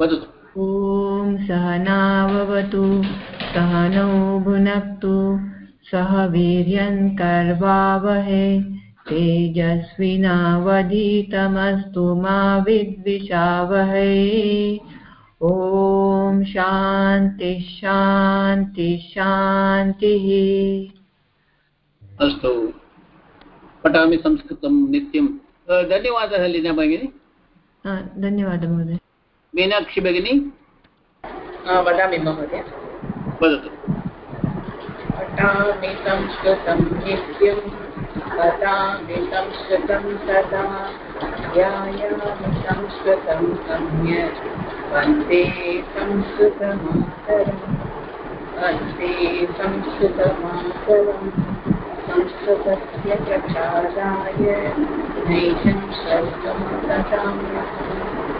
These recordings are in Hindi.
वदतु। ॐ सहनाववतु सहनौ भुनक्तु सह वीर्यङ्कर्वावहे तेजस्विनावधीतमस्तु मा विद्विषावहै। ॐ शान्ति शान्ति शान्तिः। अस्तु। पठामि संस्कृतं नित्यं। धन्यवादः लीना भगिनी। धन्यवादः महोदय। मीनाक्षी भगिनी वदामि महोदय वदतु पठामि संस्कृतं नित्यं पठामि संस्कृतं सदा ध्यायामि संस्कृतं सम्यक् वंदे संस्कृतमातरम्। वंदे संस्कृतमातरम्। संस्कृतस्य प्रचाराय नैषं सर्वं ददाम्यहम्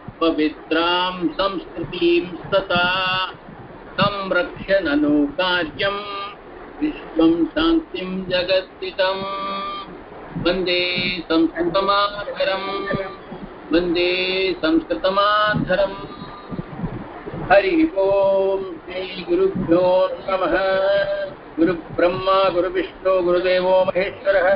पवित्रां संस्कृतिं तथा संरक्ष्य ननु कार्यं। विश्वं शान्तिं जगत्थितम् वंदे संस्कृतमाधरम्। वंदे संस्कृतमाधरम्। हरिः ओम् श्रीगुरुभ्यो नमः। गुरुब्रह्मा, गुरुविष्णु, गुरुदेवो महेश्वरः।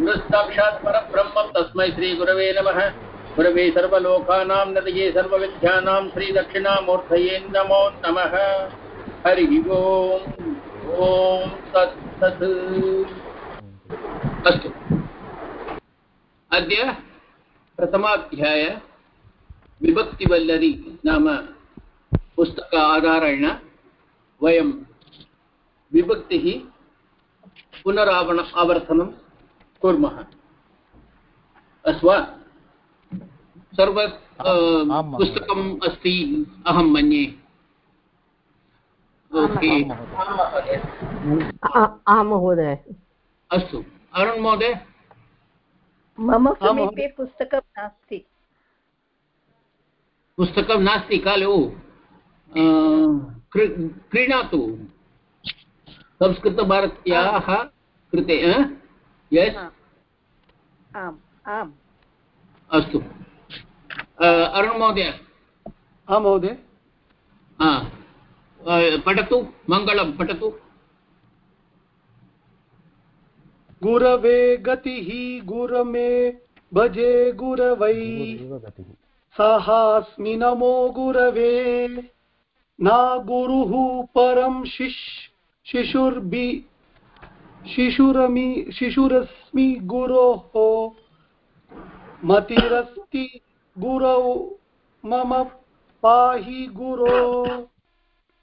गुरुसाक्षात् परब्रह्म, तस्मै श्रीगुरवे नमः। गुरवे सर्वलोकानां नदये सर्वविद्यानां श्रीदक्षिणामूर्तये नमो नमः। हरिः ओम्। ॐ तत्सत् अस्तु। अद्य प्रथमाध्याय विभक्तिवल्लरी नाम पुस्तक आधारेण वयं विभक्तिः पुनरावण आवर्तनं कुर्मः। अस्तु सर्व पुस्तकम् अस्ति अहं मन्ये। ओके। आं महोदय। अस्तु। अरुण् महोदय? मम समीपे पुस्तकं नास्ति। पुस्तकं नास्ति खलु क्रीणातु। संस्कृतभारत्याः कृते यस् आम् आम्। अस्तु। अरुण् महोदय। आं महोदय। पठतु मङ्गलं पठतु। गुरवे गतिः गुरमे भजे गुरवै। सहास्मि नमो गुरवे। न गुरुः परं शिश् शिशुर्भि शिशुरमि शिशुरस्मि गुरोः। मतिरस्ति गुरौ मम पाहि गुरो।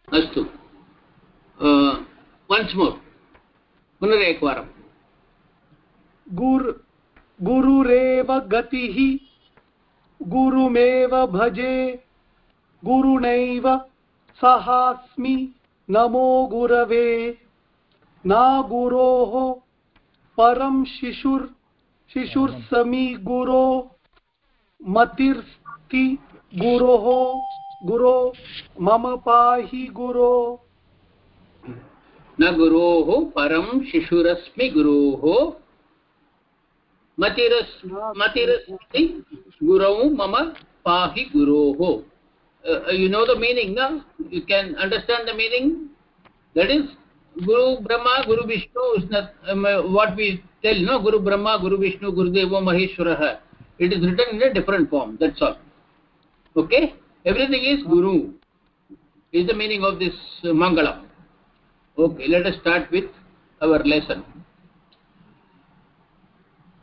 अस्तु। वन्स् मोर् पुनरेकवारं गुर् गुरुरेव गतिः गुरुमेव भजे गुरुणैव सहास्मि। नमो गुरवे ना गुरोः परं शिशुर् शिशुर्समी गुरो। मतिर्स्ति गुरोः गुरो मम पाहि गुरो न गुरोः परं शिशुरस्मि गुरोः मतिरस् मतिरस्ति गुरौ मम पाहि गुरोः you know the meaning no you can understand the meaning that is guru brahma guru vishnu is not um, what we tell no guru brahma guru vishnu gurudevo maheshwarah it is written in a different form that's all. Okay? Everything is guru is the meaning of this mangala. Okay let us start with our lesson.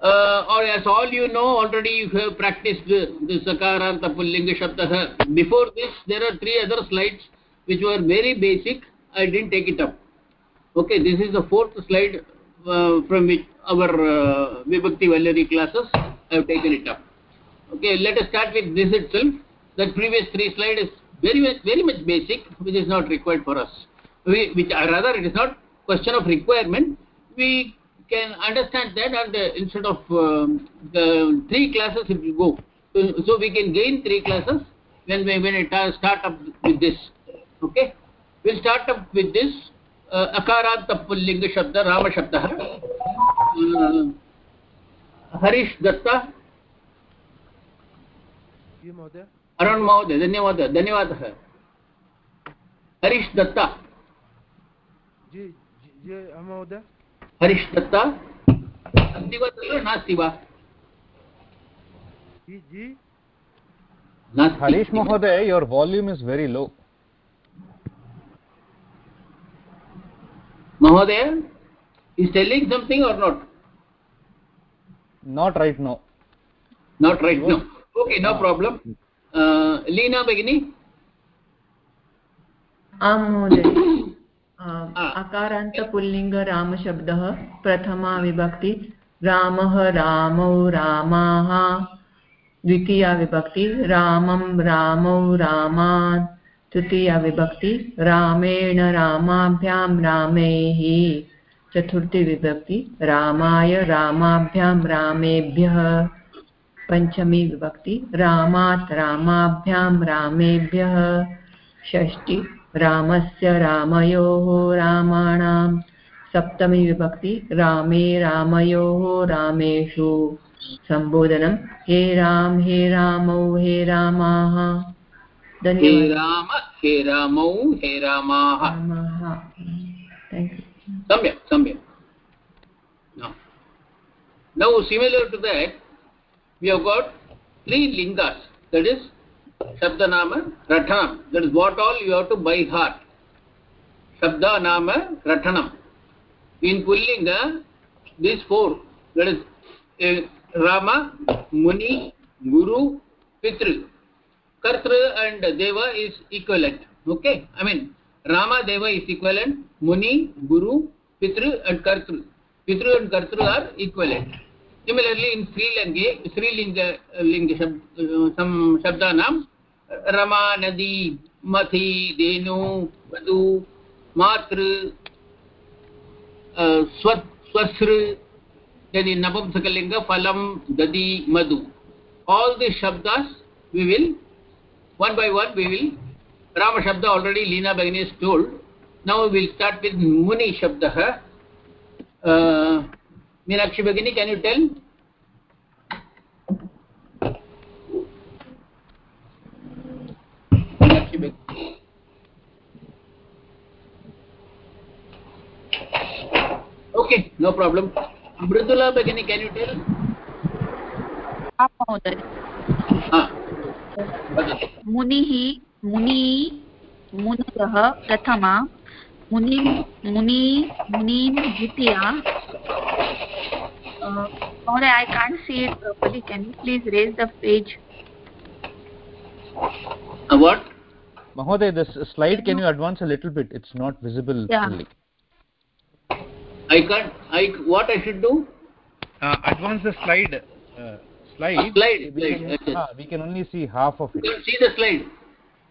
Uh, or as all you know already you have practiced the, the sakaranta pullinga shabdah before this there are three other slides which were very basic. I didn't take it up. Okay this is the fourth slide uh, from which our uh, vibhakti vallari classes i have taken it up. Okay let us start with this itself. That previous three slide is very much very much basic which is not required for us. We, which or rather it is not question of requirement. We can understand that and uh, instead of um, the three classes if you go. So, we can gain three classes when we when it uh, start up with this. Okay? We'll start up with this uh, akaranta pullinga Harish Dutta. महोदय। अरुण महोदय धन्यवादः धन्यवादः हरीश दत्ता। जी जी जी महोदय। हरीश दत्ता। अस्ति वा तत्र नास्ति वा जी जी। नास्ति। Harish Mahoday, your volume is very महोदय is telling something or not? Not right now. not right now okay no problem. Uh, Leena भगिनी आं महोदय. अकारान्तपुल्लिङ्गरामशब्दः प्रथमा विभक्ति रामः रामौ रामाः द्वितीया विभक्ति रामं रामौ रामान् तृतीया विभक्ति रामेण रामाभ्यां रामैः। चतुर्थी विभक्ति। रामाय रामाभ्यां रामेभ्यः। पञ्चमी विभक्ति। रामात् रामाभ्यां रामेभ्यः। षष्टि रामस्य रामयोः रामाणां सप्तमी विभक्ति। रामे रामयोः रामेषु। सम्बोधनं। हे राम हे रामौ हे रामाः। हे राम हे रामौ हे रामाः। रामाः। थेङ्क् यू सम्यक् सम्यक् now now similar to that we have got three lingas that is shabda nama rathanam that is what all you have to by heart shabda nama rathanam in pullinga these four that is uh, rama muni guru pitru kartra and deva is equivalent okay i mean rama deva is equivalent muni guru pitru and kartru pitru and kartru are equivalent similarly in sri lanka sri linga linga shab, uh, some shabdanam rama nadi mathi denu vadu matru uh, swat swasru then in napumsakalinga phalam dadi madhu all these shabdas we will one by one we will rama shabda already leena bagini told now we will start with muni shabdah uh, meenakshi bagini can you tell meenakshi bagini okay no problem mridula bagini can you tell महोदय ah मुनिः मुनि मुनयः प्रथमा मुनि मुनि मुनीं द्वितीया Uh, महोदय I can't see it properly can you please raise the page uh, what Mahoday, this slide, can you advance a little bit? It's not visible Yeah. fully. i can't i what i should do Uh, advance the slide. Uh, slide. Ah, slide, We slide, can, okay. ah, we can only see half of you it. can see the slide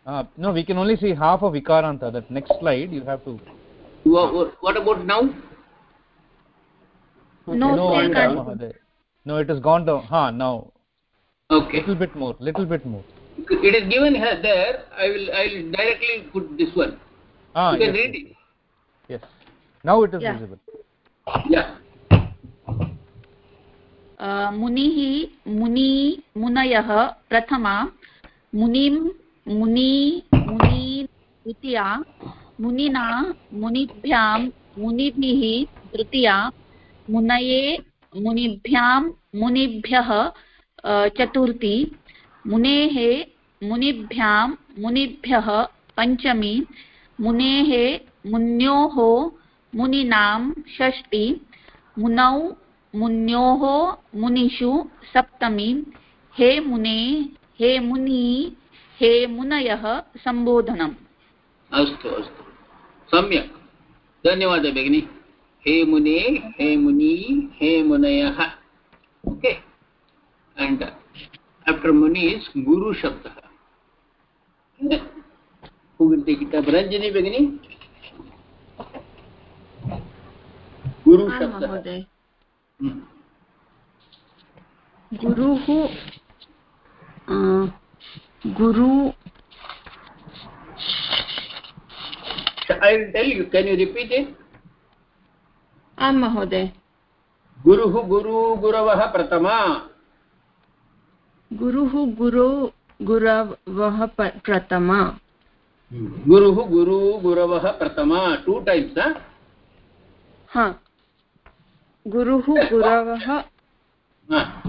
Uh, no, we can only see half of Vikaranta. That next slide, you have to. what, what about now no no, still uh, can't Mahoday. No, it has gone down. Ha, now. okay Little bit more. Little bit more. it is given here there i will i will directly put this one Ah, you can yes, read yes, it yes. Now it is Yeah. visible. yeah Uh, मुनिः मुनि मुनयः प्रथमा मुनिं मुनि मुनि द्वितीया मुनिना, मुनिभ्यां, मुनिभिः तृतीया, मुनये, मुनिभ्यां, मुनिभ्यः चतुर्थी, मुनेः, मुनिभ्यां, मुनिभ्यः, पञ्चमी, मुनेः, मुन्योः, मुनीनां, षष्ठी, मुनौ, मुन्योः, मुनिषु, सप्तमी, हे मुने, हे मुनि हे मुनयः सम्बोधनम् अस्तु अस्तु। सम्यक्। धन्यवादः भगिनि। हे मुने हे मुनि हे मुनयः। Okay. Who will take it up ranjani begini गुरुशब्दः हम्म। गुरुः गुरु I will tell you. Can you repeat it? आं महोदय गुरुः गुरु गुरवः प्रथमा गुरुः गुरु गुरवः प्रथमा गुरुः गुरु गुरवः प्रथमा टु टैम्स् हा गुरुः गुरवः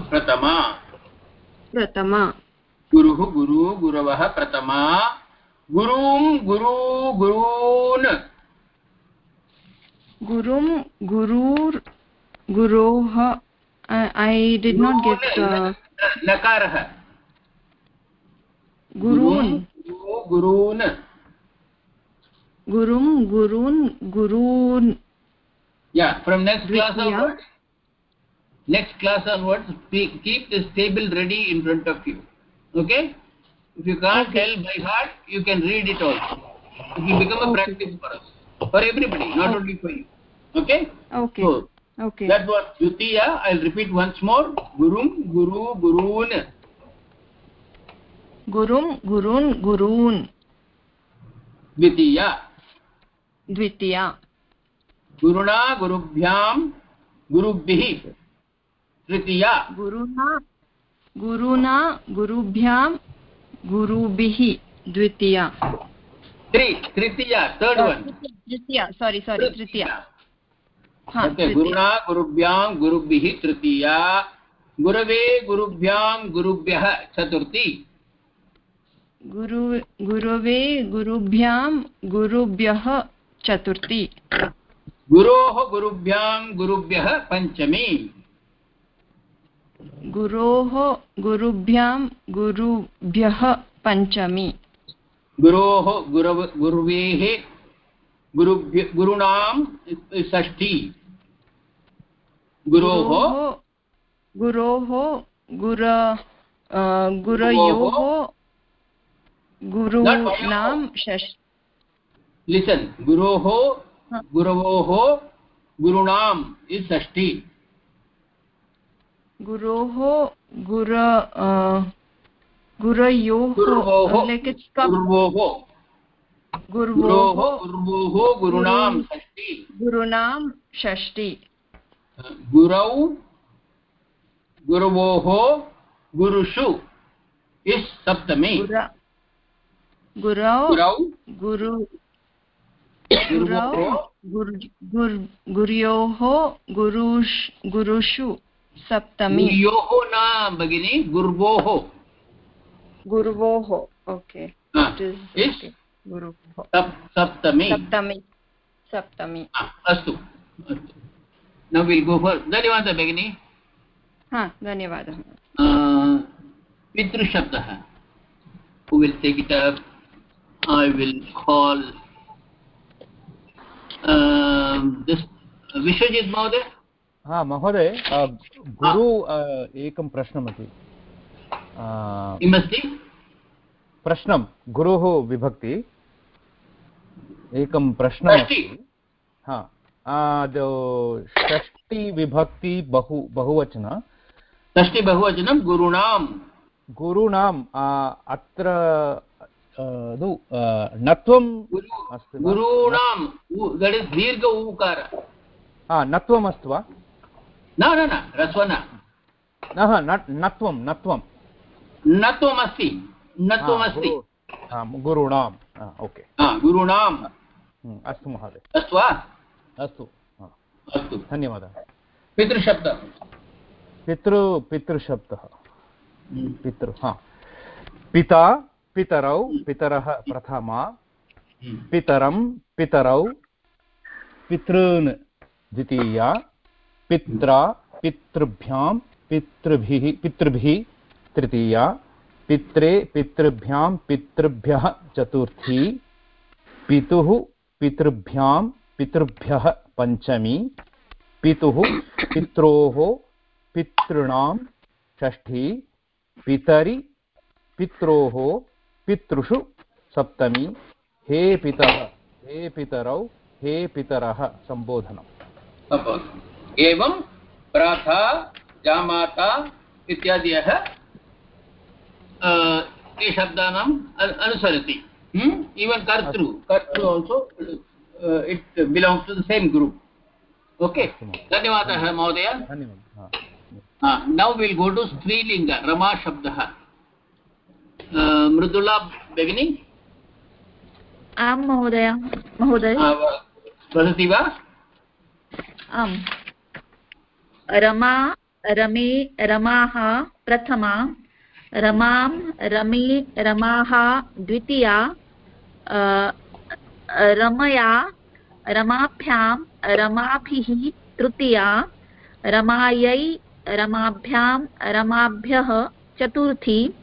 प्रथमा प्रथमा गुरुः गुरु गुरवः प्रथमा गुरुं गुरु गुरून् गुरुं गुरुर् गुरोः ऐ डिड् नाट् गेट् नकारः गुरून् गुरु गुरून् गुरुं गुरून् गुरून् yeah from next class Dvitiya. onwards next class onwards we keep this table ready in front of you okay if you can't okay. tell by heart you can read it also it will become a practice for us for everybody not okay. only for you okay okay so okay that was dvitiya i'll repeat once more gurum guru gurun गुरुं गुरून् गुरून् dvitiya द्वितीया guruna gurubhyam gurubbihi tritiya गुरुणा गुरुणा गुरुभ्यां गुरुभिः द्वितीया। तृतीया सोरि सोरि हा तृतीया। गुरुणा गुरुभ्यां गुरुभिः तृतीया गुरवे गुरुभ्यां गुरुभ्यः चतुर्थी। गुरु गुरवे गुरुभ्यां गुरुभ्यः चतुर्थी। गुरोः गुरुभ्यां गुरुभ्यः पञ्चमी। गुरोः गुरुभ्यां गुरुभ्यः पञ्चमी। गुरोः गुरव गुरुवेः गुरुभ्य गुरूणां षष्ठी। गुरोः गुरोः गुर गुरयोः गुरूणां षष् लिसन् गुरोः. गुरवोः गुरूणाम् इस् षष्ठी। गुरोः गुर गुरयोः गुरोः like गुर्वोः। गुरोः गुर्वोः गुर्वोः गुरूणां गुरु- षष्ठी। षष्टि गुरौ गुरवोः गुरुषु। इस् सप्तमी गुरौ गुरौ गुरु। गुरौ गुर्- गुर्- गुर्योः गुरुषु। सप्तमी। गुर्योः न भगिनि गुर्वोः। गुर्वोः ओके। सप्तमी। सप्तमी सप्तमी। अस्तु अस्तु। नौ विल् गो फर् धन्यवादः भगिनि। हा धन्यवादः। Uh, पितृशब्दः। Who will take it up? I will call um, this Vishwajit महोदय हा महोदय गुरु एकं प्रश्नमस्ति. किमस्ति? प्रश्नं गुरोः विभक्ति. एकं प्रश्नमस्ति. हा षष्टिविभक्ति बहु बहुवचन. षष्टि बहुवचनं गुरूणां गुरूणाम् अत्र गुरु गुरूणां दट् इस् दीर्घ ऊकार. हा नत्वम् अस्ति वा? न न न रस्वन नः। नत्वं नत्वं। नत्वमस्ति नत्वमस्ति। गुरु- गुरूणाम्। ओके। हा, हम्म, अस्तु महोदय। अस्तु वा अस्तु अस्तु। धन्यवादः। पितृशब्दः। पितृ पितृशब्दः। पितृ हा। पिता पितरौ पितरः प्रथमा। पितरं पितरौ पितॄन् द्वितीया। पित्रा, पितृभ्यां, पितृभिः पितृभिः, तृतीया, पित्रे, पितृभ्यां, पितृभ्यः, चतुर्थी, पितुः, पितृभ्यां, पितृभ्यः, पञ्चमी, पितुः, पित्रोः, पितॄणां, षष्ठी, पितरि, पित्रोः, पितृषु, सप्तमी, हे पितः हे पितरौ, हे पितरः सम्बोधनम् एवं प्राथा जामाता इत्यादयः ये शब्दानाम् अनुसरति। इवन् कर्तृ कर्तृ also it belongs to the same group okay धन्यवादः महोदय। धन्यवादः नौ विल् गो टु स्त्रीलिङ्ग रमा शब्दः मृदुला भगिनी आं महोदय। महोदय? वदति वा? आम्। रमा, रमे रमाः प्रथमा, रमां, रमे रमाः द्वितीया रमया, रमाभ्यां, रमाभिः, तृतीया, रमायै, रमाभ्यां, रमाभ्यः, चतुर्थी,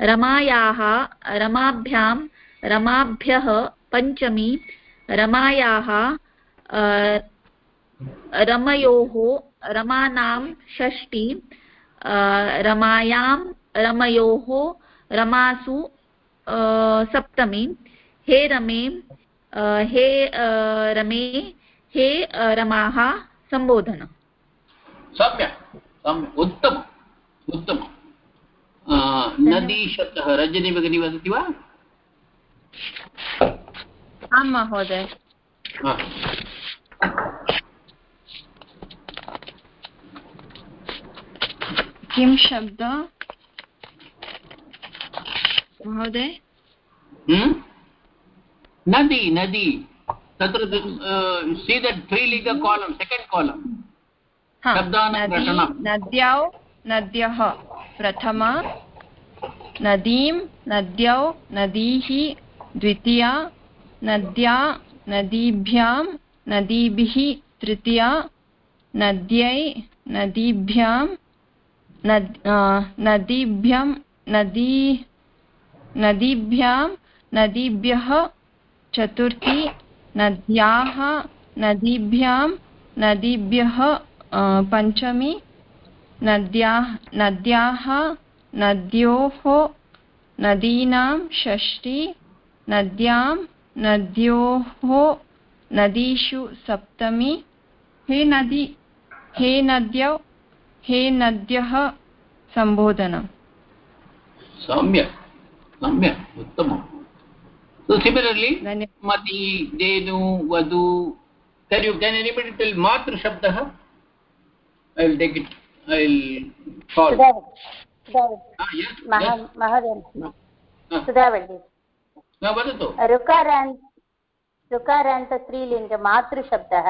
रमायाः, रमाभ्यां, रमाभ्यः, पञ्चमी, रमायाः रमयोः रमानां षष्टि रमायां रमयोः रमासु सप्तमी हे रमे हे रमे हे रमाः सम्बोधन सम्यक् सम्यक् उत्तमम् उत्तमम्। आ, नदी शब्दः रजनी भगिनी वदति वा? आं महोदय हा. किं शब्द? महोदय? Hmm? नदी नदी। तत्र सी दट् त्री लिङ्ग कालम् सेकेण्ड् कालम्। नद्यौ नद्यः प्रथमा। नदीं नद्यौ नदीः द्वितीया। नद्या नदीभ्यां नदीभिः तृतीया। नद्यै नदीभ्यां नद् नदीभ्यां, नदी, नदीभ्यां, नदीभ्यः, चतुर्थी, नद्याः, नदीभ्यां, नदीभ्यः पञ्चमी, नद्याः नद्याः, नद्योः, नदीनां षष्ठी, नद्यां, नद्योः, नदीषु सप्तमी। हे नदी, हे नद्यौ हे नद्यः सम्बोधनम् सम्यक् सम्यक् उत्तमम् So similarly, Mati, Denu, Vadu, can you, can anybody tell Matru Shabdah? I will take it, I will call. सुधावल्ली Ah, yes, मह yes. महोदय Ah, सुधावल्ली न वदतु ऋकारान्त ऋकारान्तस्त्रीलिङ्ग मातृशब्दः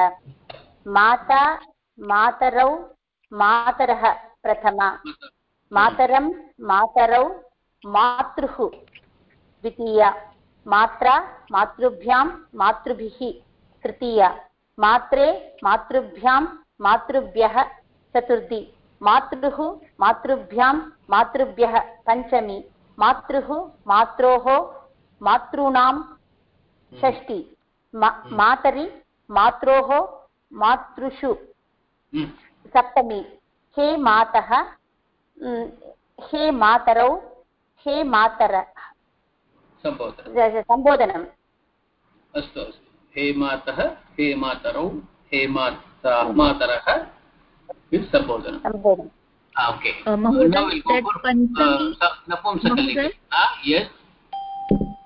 माता मातरौ मातरः प्रथमा। मातरं मातरौ मातृः। द्वितीया। मात्रा मातृभ्यां मातृभिः। तृतीया। मात्रे मातृभ्यां मातृभ्यः। चतुर्थी। मातृः मातृभ्यां मातृभ्यः। पञ्चमी। मातृः मात्रोः मातॄणां। षष्टि मा- मातरि मात्रोः मातृषु। Hmm. सप्तमी। हे मातः हे मातरौ हे मातर। सम्बोधन सम्बोधनम् अस्तु अस्तु। हे मातः हे मातरौ हे माता मातरः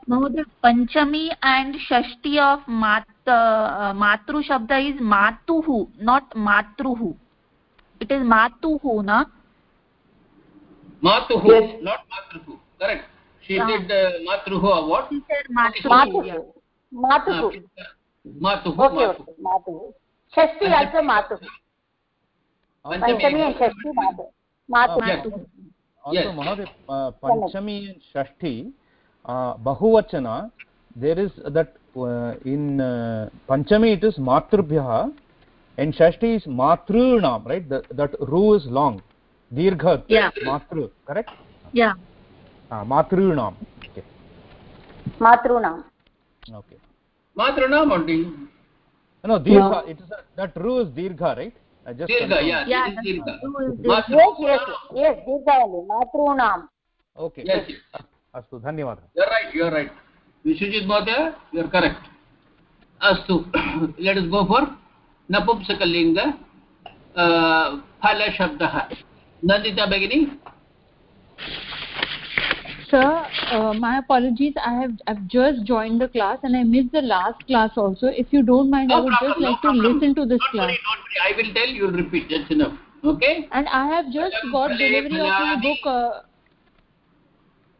महोदय पञ्चमी एण्ड् षष्टि आफ् मातृशब्द इस् मातुः नाट् मातृः। It is Matuhu, na? Matuhu, Yes. not Matruhu. Correct. She Ah. said uh, Matruhu or what? She said Okay, Matruhu. मातुः yeah. मातुः Ah, Matuhu, okay Matuhu. Okay मातुः षष्टि अल्सो मातुः and मातुः मातुः Matuhu. Also. Mahoday, uh, Panchami and Shashti, uh, Bahuvachana, there is that uh, in uh, Panchami it is Matrubhyaha and Shashti is Matrunam, right? The, that Ru is long. Dirgha, Yeah. Matru, correct? Yeah. Uh, Matrunam. Okay. मातॄणाम् Okay. Matranam only. No, Dirgha, it is a, that Ru is Dirgha, right? I just Dirgha, confirmed. yeah, Yeah, it is that's Dirgha. true, yes yes yes दीर्घावली मातॄणाम् Okay. Yes, yes. अस्तु धन्यवादः You're right, you're right. Vishwajit Bhatia, you're correct. Astu, let us go for नपुंसकलिङ्ग अ, फलशब्दः नन्दिता भगिनी Sir, uh, my apologies. I have I've just joined the class and I missed the last class also. If you don't mind, no I would just no like problem. to listen to this Don't class. worry, don't worry. I will tell you, repeat, that's enough. Okay? And I have just Phalam, got delivery of my book. Uh,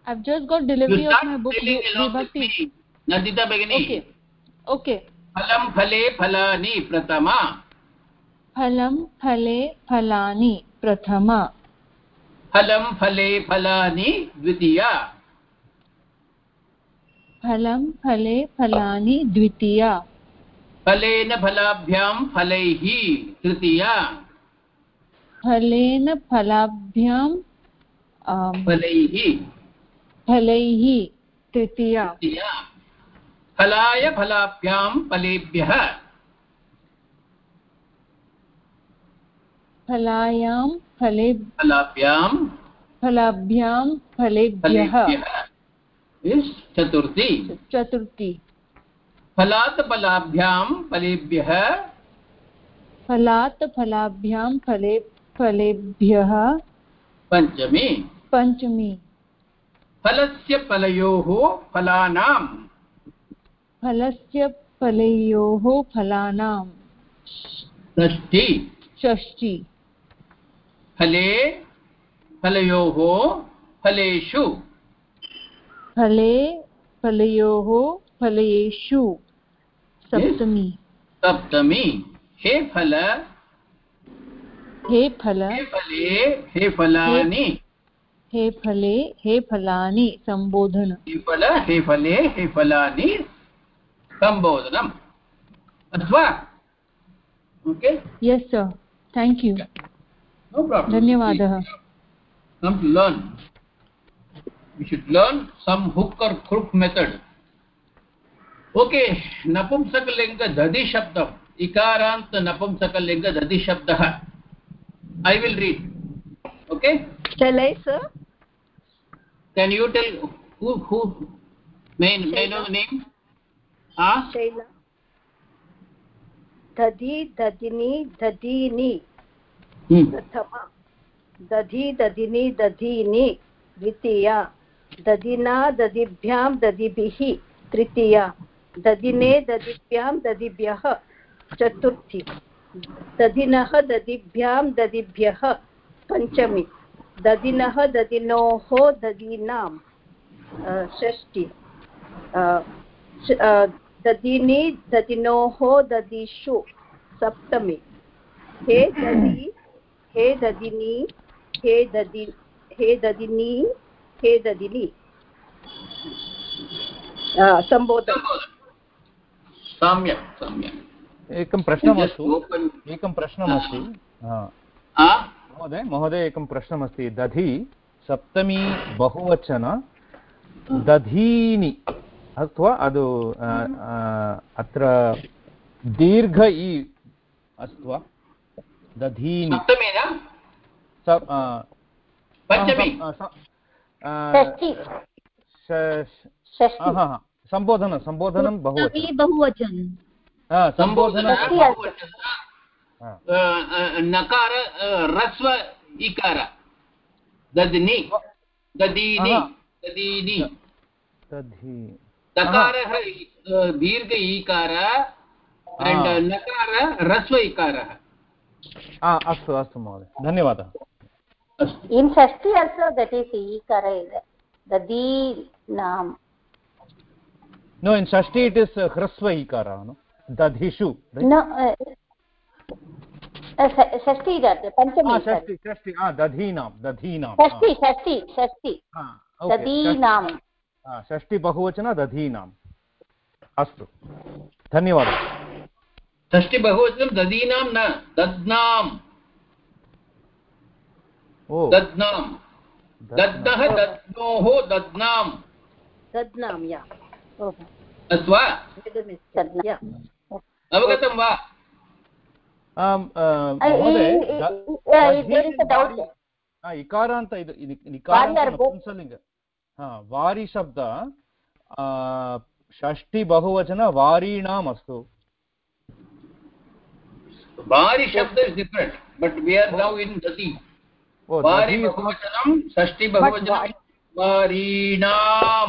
I've just got delivery of my book. telling along with Vibhakti. me. Nandita Bhagini. Okay. Okay. फलं फले फलानि प्रथमा। फलं फले फलानि प्रथमा। फलं फले फलानि द्वितीया। फलं फले फलानि द्वितीया। फलेन फलाभ्यां फलैः तृतीया। फलेन फलाभ्यां फलैः फलैः तृतीया। फलाय फलाभ्यां फलेभ्यः। फलायां फले फलाभ्यां फलाभ्यां। फलेभ्यः। चतुर्थी। चतुर्थी। फलात् फलाभ्यां फलेभ्यः। फलात् फलाभ्यां फले फलेभ्यः। पञ्चमी। पञ्चमी। फलस्य फलयोः फलानां फलस्य फलयोः फलानां षष्ठी। षष्ठी। फले फलयोः फलेषु। फले फलयोः फलेषु। सप्तमी। सप्तमी। हे फल। हे फल। हे फले हे फलानि। हे फले हे फलानि। सम्बोधन। हे फल हे फले हे फलानि। सम्बोधनम् अथवा okay yes sir thank you no problem धन्यवादः come to learn we should learn some hook or crook method okay napumsakalinga dadi shabdam इकारान्त नपुंसकलिङ्ग दधि शब्दः i will read okay Shall I, sir? can you tell who who may, may know name दधि दधिनि दधीनि। hmm. प्रथमा। दधि दधिनि दधीनि द्वितीया। दधिना दधिभ्यां दधिभिः तृतीया। दधिने दधिभ्यां दधिभ्यः चतुर्थी। दधिनः दधिभ्यां दधिभ्यः पञ्चमी। दधिनः दधिनोः दधीनां अ, दधिनि दधिनोः दधिषु सप्तमी। हे दधि हे ददिनी हे ददि हे ददिनी हे ददिनी आ, सम्बोधन सम्यक् सम्यक्। एकं प्रश्नमस्तु। एकं प्रश्नमस्ति। महोदय महोदय एकं प्रश्नमस्ति। दधि सप्तमी बहुवचन दधीनि। अथवा अदु अत्र दीर्घ इ अस्ति वा दधीनि सम्बोधन सम्बोधनं बहुवचनं। सम्बोधन हा. अ, अ, नकार ह्रस्व इकार। दधिनि। ददीनि aha. ददीनि दधि दकारः दीर्घ ईकार. नकार ह्रस्व इकारः अस्तु अस्तु महोदय धन्यवादः। अस्तु in षष्ठी also that is ikara dadi nam no in षष्टि इट् इस् ह्रस्व इकारः नो? दधिषु no uh, that पञ्चमी हा, sorry. षष्टि षष्टि हा दधीनां दधीनां षष्ठी षष्ठी षष्ठी। हा, ओके, ददीनां षष्टि- हा, बहुवचन दधीनाम् अस्तु धन्यवादः षष्टि बहुवचनं ददीनां न दद्नां ओ दद्नां या Oh, अथवा अवगतं वा अ, हा, इकारान्त इकारान्त वारी शब्द षष्टि बहुवचन वारीणाम् अस्त वारी शब्द is different but we are now in दति वारि बहुवचनं षष्टि बहुवचनं वारीणां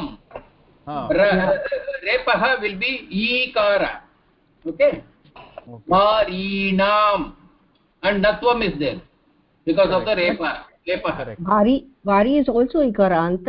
रेपः विल् बि ईकार। ओके वारीणाम्। And नत्वम् is there because of the rape रेपः वारि वारि इस् आल्सो ईकारान्त्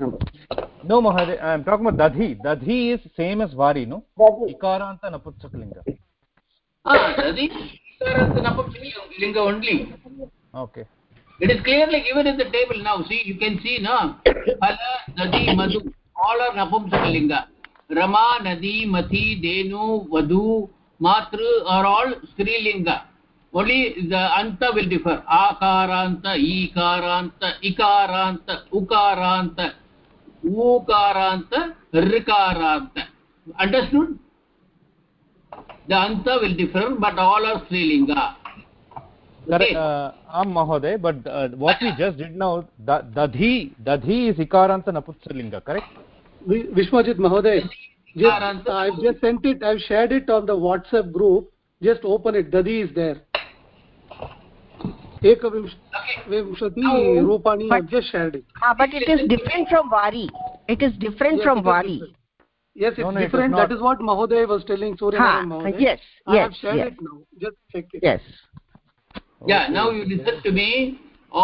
no mahadev i am talking about dadhi. Dadhi is same as vari no दधि ikaranta napunsakalinga ah nadi ikaranta napumsakalinga only. Okay. It is clearly given in the table now. See you can see no phala nadi madhu all are napumsakalinga rama nadi mathi denu vadu matru are all strilinga only the anta will differ. Akaranta ikaranta ikaranta ukaranta ukaranta rikaranta understood the anta will differ but all are strilinga Correct, uh, am mahoday but uh, what we just did now da, dadhi dadhi is ikaranta napunsakalinga correct vishwajit mahoday just, i've just sent it i've shared it on the whatsapp group just open it dadi is there ekavimshati rupani i've just shared it ah but it is different from vari it is different Yes, from it is vari different. yes it's No, no, it is different not. that is what mahoday was telling surya ha mahoday yes i have yes shared yes it now just check it yes yeah now you listen to me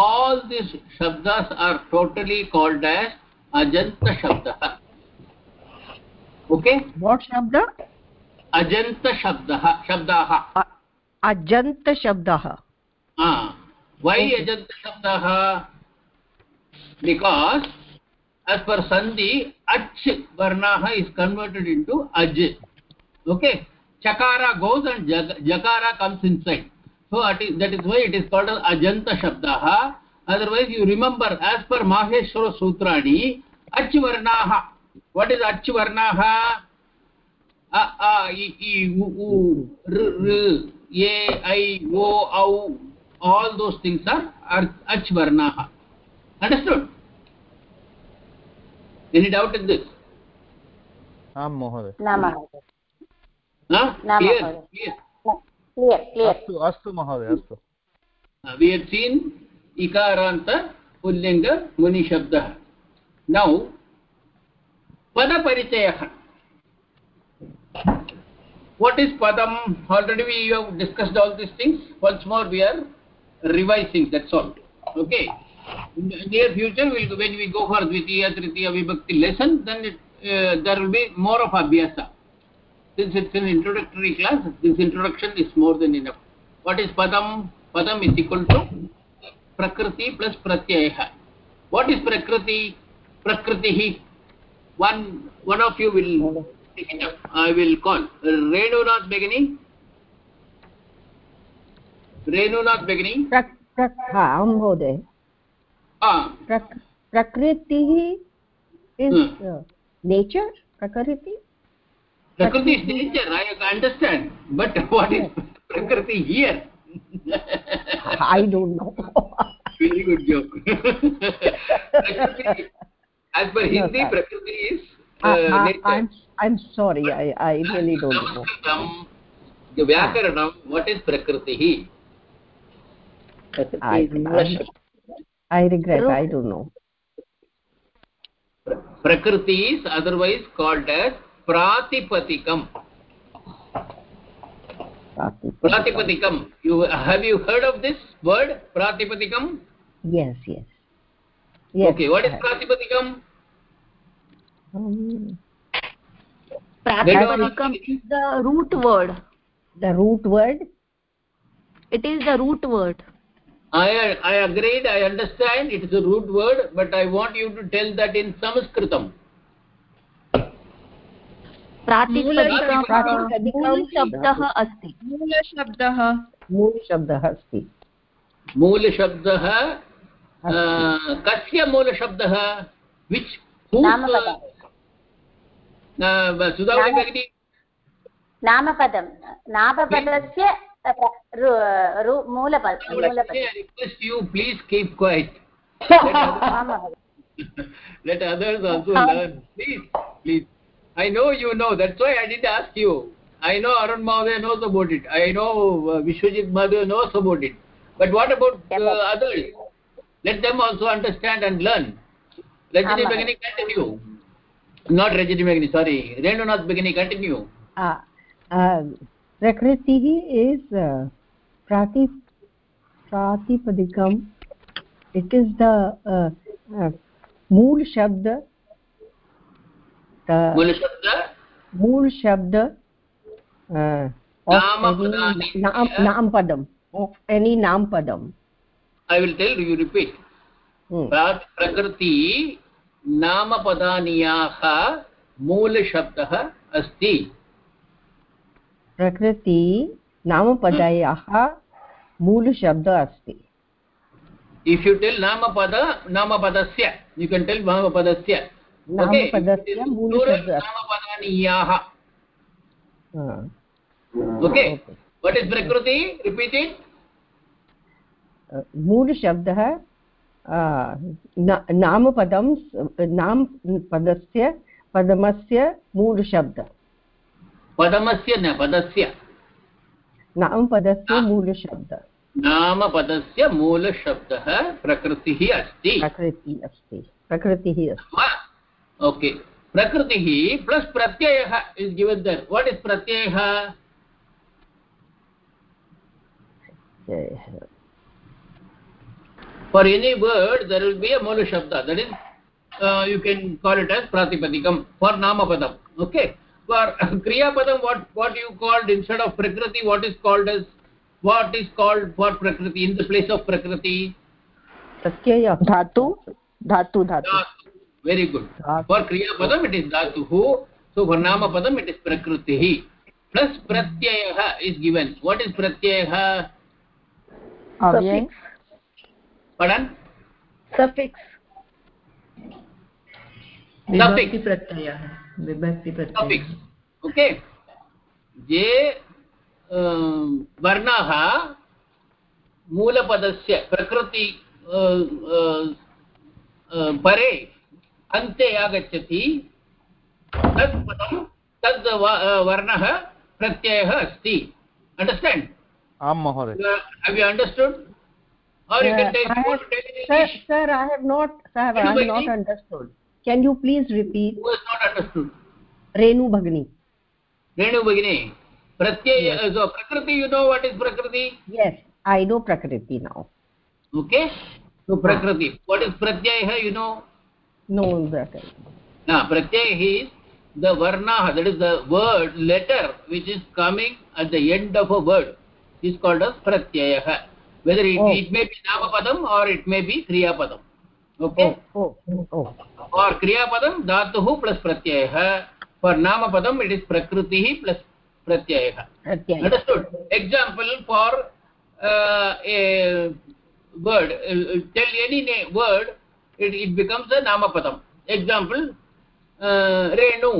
all these shabdas are totally called as ajanta shabdah okay what shabda ajanta shabdah shabdah A- ajant shabdah ah why ajanta shabdah because as per sandhi ach varnah is converted into aj okay chakara goes and jag jakara comes inside so it is, that is why it is called as ajanta shabdah otherwise you remember as per maheshwara sutrani ach varnah what is ach varnah a a i i u u r r a i o au all those things are ach varnah understood any doubt in this न महोदय astu Uh, we had seen ikaranta pullinga muni shabdah now pada parichayah what is padam already we have discussed all these things once more we are revising that's all. Okay? In the near future we'll when we go for dvitiya tritiya vibhakti lesson then it, uh, there will be more of abhyasa. Since it's an introductory class this introduction is more than enough. What is padam? Padam is equal to prakriti plus pratyayah what is prakriti? Prakritihi. One one of you will take it up. I will call. Beginning renunath beginning ah Hmm. uh, prakriti is nature i understand but what is prakriti here i don't know very good joke prakriti as per hindi sir. prakriti is I, uh, I, nature i'm i'm sorry i i really don't know संस्कृतं the vyakaranam what is prakritiः I, I, I regret i don't know. Prakriti is otherwise called as pratipatikam. Pratipatikam. You have you heard of this word pratipatikam? Yes yes. Yes okay what is pratipatikam? Um, Pratipadikam is the root word. the root word? It is the root word. I i agreed i understand it is a root word but i want you to tell that in sanskritam. मूलशब्दः अस्ति। मूलशब्दः मूलशब्दः अस्ति। मूलशब्दः कस्य मूलशब्दः? विच् नामपदं। नामपदस्य रु- रु- मूलपद please keep quiet आं महोदय let others also learn please please i know you know that's why i did ask you i know arun mahoday knows about it i know uh, vishwajit mahoday knows about it but what about uh, others let them also understand and learn rajini begini continue not rajini begini sorry renunath begini continue uh, uh, प्रकृतिः इस् uh, प्राति प्रातिपदिकम्. इट् इस् द मूलशब्द मूलशब्द नामपदम्. Any नामपदम्. I will tell you repeat प्रकृति नामपदानीयाः मूलशब्दः अस्ति. प्रकृति नामपदायाः मूलशब्दः अस्ति इफ् यु टेल् नामपद नामपदस्य यु केन् टेल् नामपदस्य। नामपदानीयाः। ओके वट् इस् प्रकृति? रिपीति मूलशब्दः नामपदं नाम पदस्य पदमस्य मूलशब्दः। पदमस्य न पदस्य? नामपदस्य मूलशब्द। नामपदस्य मूलशब्दः प्रकृतिः अस्ति। प्रकृतिः अस्ति। प्रकृतिः अस्ति। ओके। प्रकृतिः प्लस् प्रत्ययः is given there what is प्रत्ययः? for any word there will be a mula shabda that is uh, you can call it as pratipadikam for nama okay? For kriya padam what what you called instead of prakriti what is called as what is called for prakriti in the place of prakriti प्रत्ययः धातु धातु धातु dhatu very good Dhatu. for kriya padam it is dhatuh so for nama padam it is prakriti plus pratyayah is given what is pratyayah अव्यय pardon सफिक्स् Suffix. प्रत्ययः विभक्ति ओके। ये वर्णाः मूलपदस्य प्रकृति परे अन्ते आगच्छति। तत् पदं तद् वर्णः प्रत्ययः महोदय। Yeah, you I sir, sir, I have not, sir, I have not understood. Can you please repeat who has not understood renu bhagini Renu Bhagini pratyaya Yes. so prakriti you know what is prakriti yes i know prakriti now okay so prakriti what is pratyaya you know no prakriti now pratyaya is the varna that is the word letter which is coming at the end of a word is called as pratyaya whether it, Oh. it may be namapadam or it may be kriya for क्रियापदं धातुः प्लस् प्रत्ययः फार् नामपदम् इज़ प्रकृति प्लस प्लस् प्रत्ययः example for word tell any ने word it it becomes a नामपदम् example Renu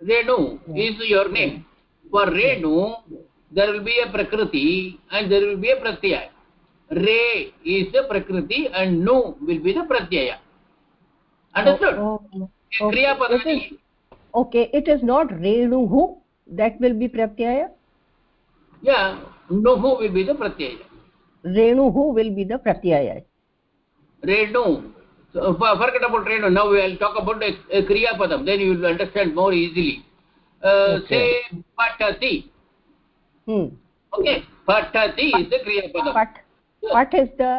Renu is your name for Renu there will be a प्रकृति and there will be a Pratyaya re is the prakriti and nu will be the pratyaya understood oh, oh, okay. kriya padani is okay it is not renuhu that will be pratyaya yeah nuhu will be the pratyaya renuhu will be the pratyaya Renu. So, for- forget about Renu. Now we will talk about a, a Kriya Padam. Then you will understand more easily. Uh, Okay. Say Patati. hmm Okay. Patati is the Kriya Padam. what what is the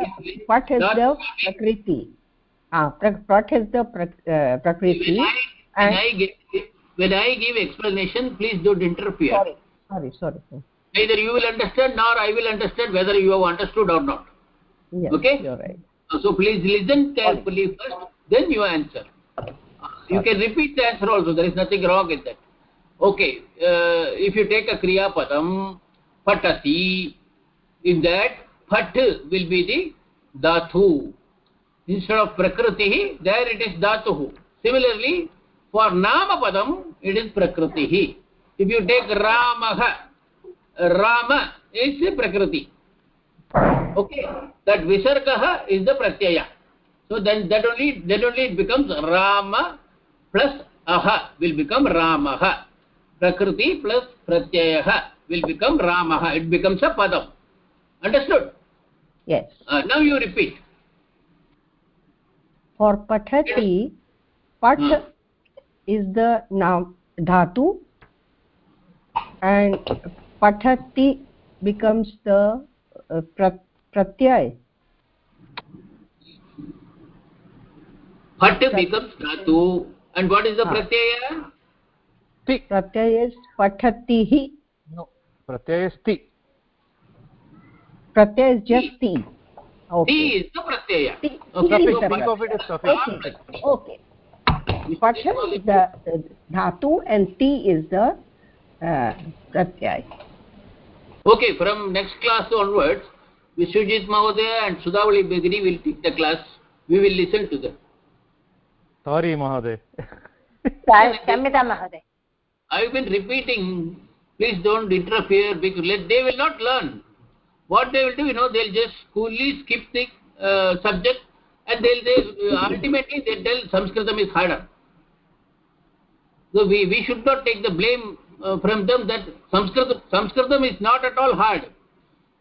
what is the prakriti ah what is the prak- uh, prakriti When I, when, I give, when I give explanation, please don't interfere. sorry sorry sorry sir. Either you will understand nor I will understand whether you have understood or not. yes Okay. you're right So please listen carefully first, then you answer. You can repeat the answer also. There is nothing wrong in that. okay uh, if you take a kriya padam patati in that phat will be the dhatu instead of prakriti there it is dhatu similarly for nama padam it is prakriti if you take ramah rama is prakriti okay that visargah is the pratyaya so then that only that only it becomes rama plus aha will become ramah prakriti plus pratyayah will become ramah it becomes a padam understood yes uh, now you repeat for pathati pat Hmm. is the noun dhatu and pathati becomes the uh, pra- pratyay phat becomes dhatu and what is the Ah. pratyaya pratyay is pathatihi no pratyay is pratyaya is just ti okay ti is the pratyaya t, okay Ti think of it as okay patham is the dhatu and ti is the uh, pratyaya okay from next class onwards Vishwajit Mahodaya and Sudhavali Begri will take the class. We will listen to them. Sorry, Mahoday. Samhita Mahoday. I have been repeating, please don't interfere because they will not learn what they will do you know they'll just coolly skip the uh, subject and they'll they uh, ultimately they tell sanskritam is harder. So we we should not take the blame uh, from them that sanskritam sanskritam is not at all hard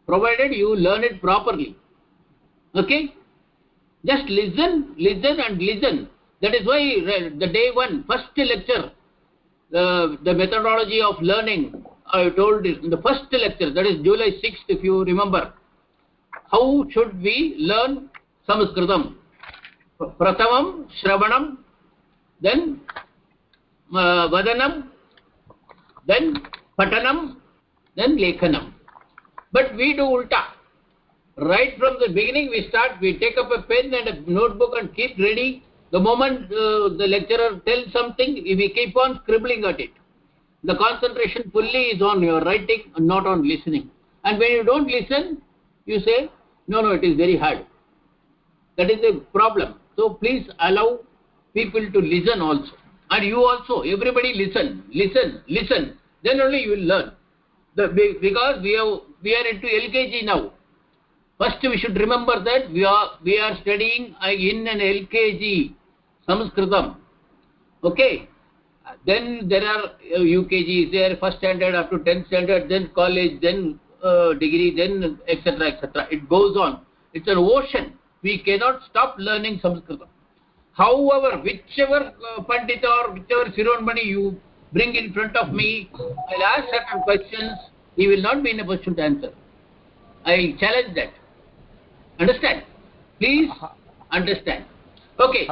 provided you learn it properly. Okay? Just listen listen and listen. That is why uh, the day one first lecture uh, the methodology of learning i told in the first lecture that is july 6th if you remember. How should we learn sanskritam? Pratamam shravanam then uh, vadanam then patanam then lekhanam. But we do ulta. Right from the beginning we start we take up a pen and a notebook and keep ready the moment uh, the lecturer tells something we keep on scribbling at it the concentration fully is on your writing and not on listening. And when you don't listen you say no no it is very hard. That is the problem. So please allow people to listen also. And you also everybody listen listen listen. Then only you will learn. The, because we have we are into lkg now. First we should remember that we are we are studying in an lkg sanskritam. Okay then there are uh, UKG is there, first standard up to 10th standard, then college, then uh, degree, then etc. etc. It goes on. It's an ocean. We cannot stop learning Sanskrit. However, whichever uh, or whichever Sironmani you bring in front of me, I'll ask certain questions, he will not be in a position to answer. I challenge that. Understand? Please understand. Okay.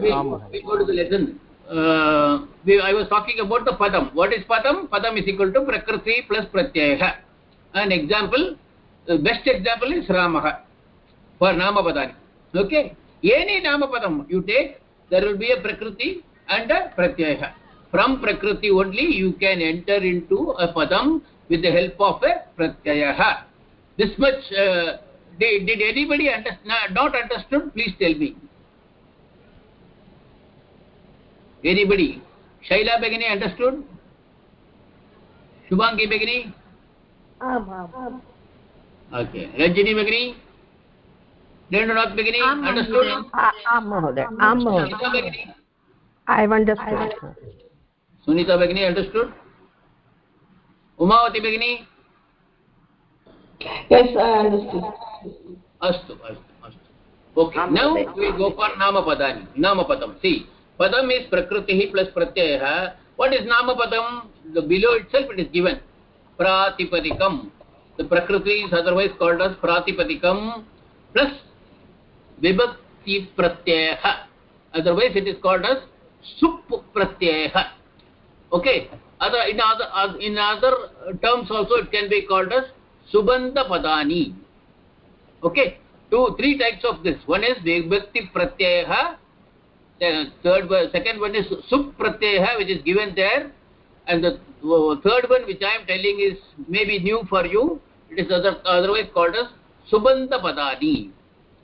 We, We go to the lesson uh, i was talking about the padam. What is padam? Padam is equal to prakriti plus pratyayah an example the best example is ramah for nama padani okay? Any nama padam you take there will be a prakriti and a pratyayah from prakriti only you can enter into a padam with the help of a pratyayah this much uh, did, did anybody understand not understood? Please tell me anybody shaila begini understood shubhangi begini आम् आम् okay ranjini begini Rendranath begini Aam, understood Mahoday. महोदय आं महोदय Sunita begini I understood sunita begini understood umavati begini yes i understood अस्तु अस्तु अस्तु okay now we go for nama padani nama padam see padam is prakriti plus pratyayah what is nama padam the below itself it is given pratipadikam the prakriti is otherwise called as pratipadikam plus vibhakti pratyayah otherwise it is called as sup pratyayah okay other in other in other terms also it can be called as subandha padani okay two three types of this one is vibhakti pratyayah the third one- second one is sup which is given there. And the third one which i am telling is maybe new for you. It is other, otherwise called as subandha padani.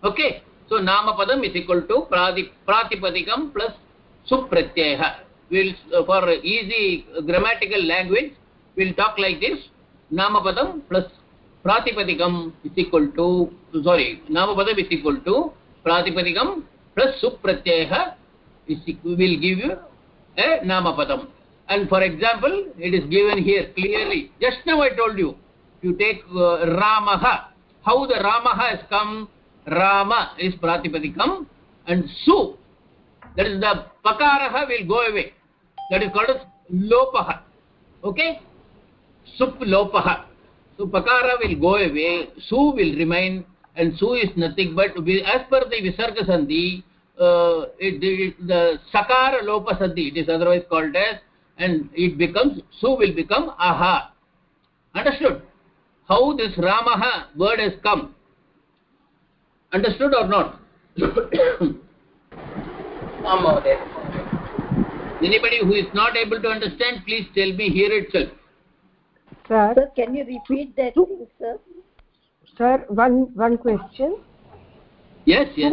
Okay? So nama padam is equal to prati pratipadikam plus supratyaya we'll uh, for easy grammatical language we'll talk like this. Nama padam plus pratipadikam is equal to sorry nama padam is equal to pratipadikam plus supratyaya is will give you a nama padam and for example it is given here clearly. Just now i told you you take uh, ramaha how the ramaha has come? Rama is pratipadikam and su that is the pakaraha will go away. That is called as lopaha okay? Sup lopaha. So pakara will go away su will remain and su is nothing but we- as per the visarga sandhi uh, it, it, the sakara lopa sandhi it is otherwise called as and it becomes su will become aha. Understood? How this ramaha word has come? Understood or not? Am Mahoday. anybody who is not able to understand please tell me here itself. Sir? Sir, can you repeat that thing, sir? sir one one question. Yes yes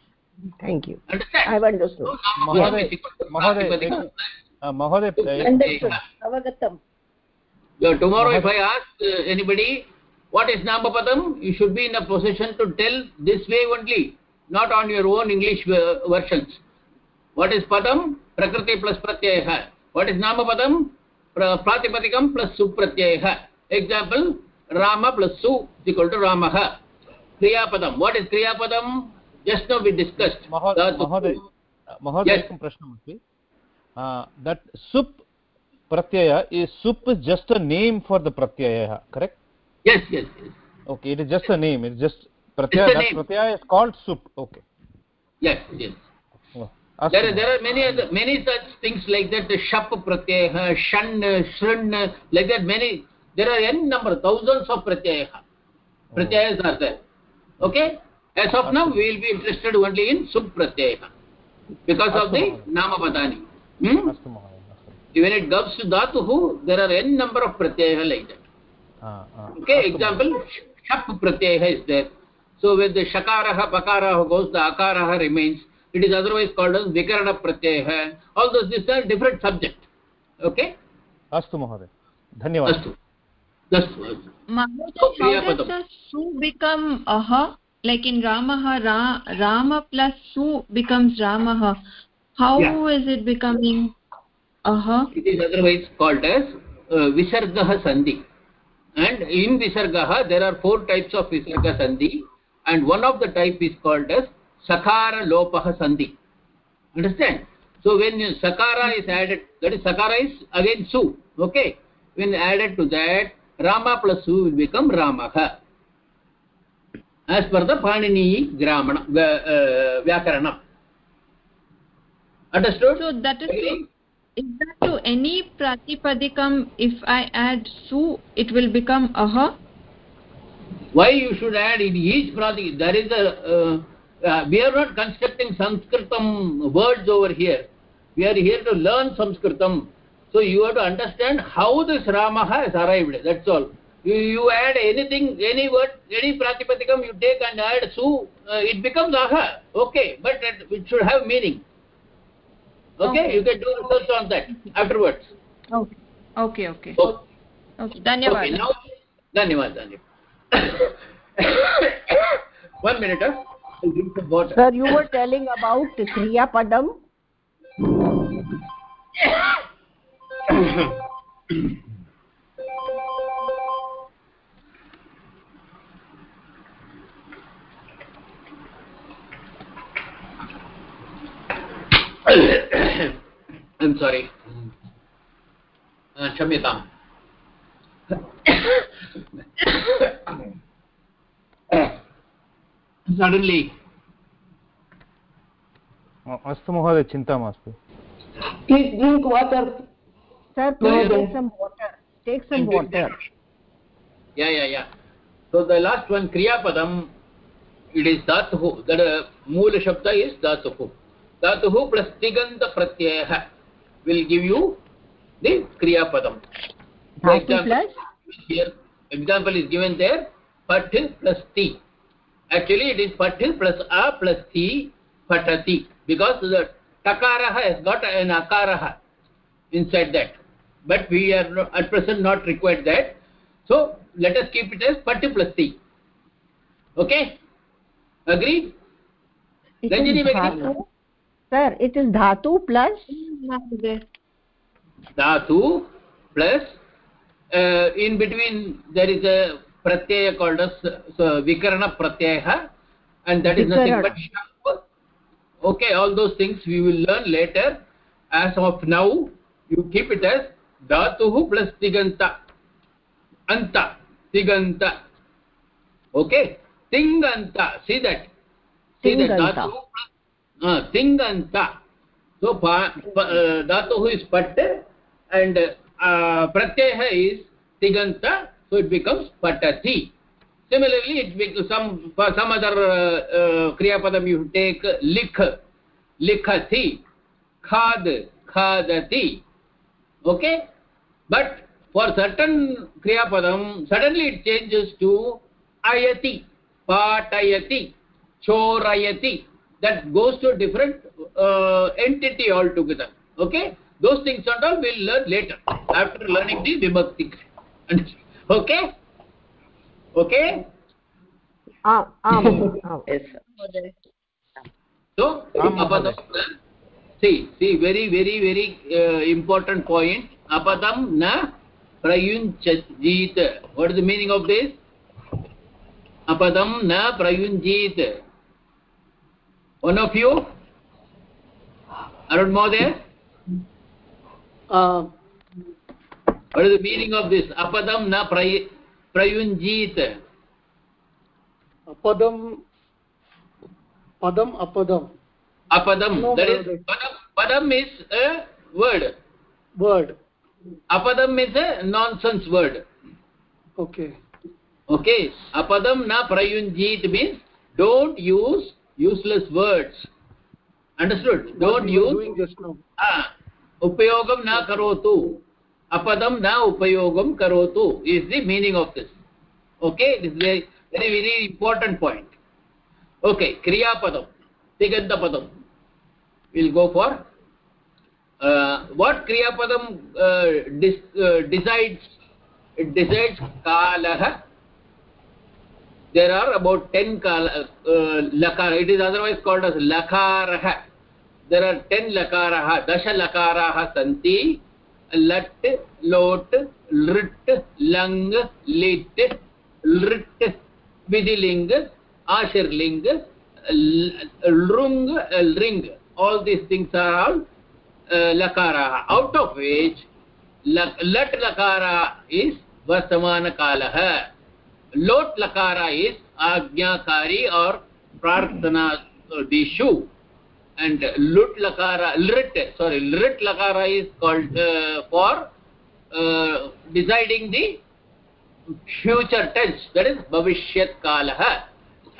thank you i've understood So, Mahoday, Mahoday, uh, Mahoday, uh, Understood. Avagatam. Yeah, tomorrow if I ask uh, anybody what is Namapadam, you should be in a position to tell this way only, not on your own English uh, versions. What is Padam? Prakriti plus Pratyaya. What is Namapadam? Pra- Pratipadikam plus Supratyaya. Example, Rama plus Su is equal to Ramaha. Kriyapadam. What is Kriyapadam? Just now we discussed. Mho- Dhatu. महोदय महोदय Yes. एकं प्रश्नमस्ति that सुप् Pratyaya is sup is just a name for the pratyaya correct Yes, yes, yes. okay it is just a name it is just It's a pratyaya that name. pratyaya is called sup okay Yes, yes. Oh, अस्तु there, are- there are many other, many such things like that the shap pratyaya shan shrin like that many there are n number thousands of pratyaya pratyayas are there okay As of now we will be interested only in sub pratyaya because of the nama padani hmm? when it comes to dhatuhu there are n number of pratyaya like that हा, हा. okay example shap pratyaya is there so when the shakarah bakarah goes the akarah remains it is otherwise called as vikarana pratyaya all those these are different subject okay अस्तु महोदय धन्यवादः astu astu astu Mahoday, So, Kriyapadam. the become aha? Like in Ramaha, Ra, Rama plus su becomes Ramaha. How Yeah. is it becoming aha? it is otherwise called as uh, visargah sandhi. And in visargah there are four types of visarga sandhi. And one of the type is called as sakara lopah sandhi. Understand? So when sakara is added that is sakara is again su. Okay? When added to that rama plus su will become ramah as per the panini gramana uh, vyakaranam understood So that is Again? to, is that to any pratipadikam if I add su, it will become aha? why you should add in each prati there is a uh, uh, we are not constructing sanskritam words over here. We are here to learn sanskritam. So you have to understand how this rama has arrived. That's all you, you add anything any word any pratipatikam. you take and add su uh, it becomes aha. Okay but it, it should have meaning. Okay? okay, you can do research on that afterwards. Okay. Okay okay. Okay, dhanyawad okay, now dhanyawad dhanyawad one minute huh? I'll sir you were telling about kriya padam. I'm sorry क्षम्यताम् सडन्लि अस्तु महोदय चिन्ता मास्तु Please drink water. Sir, please take some water. Take some water. Yeah, yeah, yeah. So the last one, Kriya Padam, it is Dhatuhu. That uh, Moola Shabda is Dhatuhu. Dhatuhu plus Tiganta Pratyaya. Will give you the kriya padam For example, here example is given there pat plus ti actually it is pat plus a plus ti patati because the takarah has got an akarah inside that. But we are at present not required that. So let us keep it as pat plus ti okay? Agree Ranjini dhatu sir it is धातु प्लस धातु plus in between there is a Pratyaya called विकरण प्रत्यय and that is nothing but okay all those things we will learn later as of now you keep it as धातु प्लस तिगंत अंत तिगंत ओके तिंगंत सी दैट सी दैट धातु प्लस सिंग अन्त सो धातुः पट एंड अण्ड् इज़ इस् तिङन्त सो इट् बिकम्स् पठति। Similarly it some some other क्रियापदं यु टेक् लिख्, लिखति, खाद्, खादति। ओके बट् फार् सर्टन् क्रियापदं सडन्लि इट् चेञ्जस् टु अयति पाठयति चोरयति that goes to a different uh, entity altogether okay those things and all we'll learn later after learning the vibhakti okay okay ah um, um. yes so apadam see see very very very uh, important point apadam na prayunchajit what is the meaning of this apadam na prayunjit one of you arun mohoday uh, what is the meaning of this apadam na prayunjit padam padam apadam apadam No, that is padam, padam is a word word apadam is a nonsense word okay okay apadam na prayunjit means don't use useless words. Understood? What don't use doing just now. ah upayogam na karotu apadam na upayogam karotu is the meaning of this. Okay? This is very very very important point. Okay kriya padam tiganta padam we'll go for uh, what kriya padam uh, dis, uh, decides it decides kalah there are about 10 kala, uh, lakara it is otherwise called as lakarah there are 10 lakarah dasha lakarah santi lat lot lrit lang lit lrit vidiling ashirling lrung ring all these things are all uh, lakara out of which lat lakara is vartamana kalah lot lakara is ajnakari or prarthana dishu and lut lakara lrit sorry lrit lakara is called uh, for uh, deciding the future tense that is bhavishyat kalah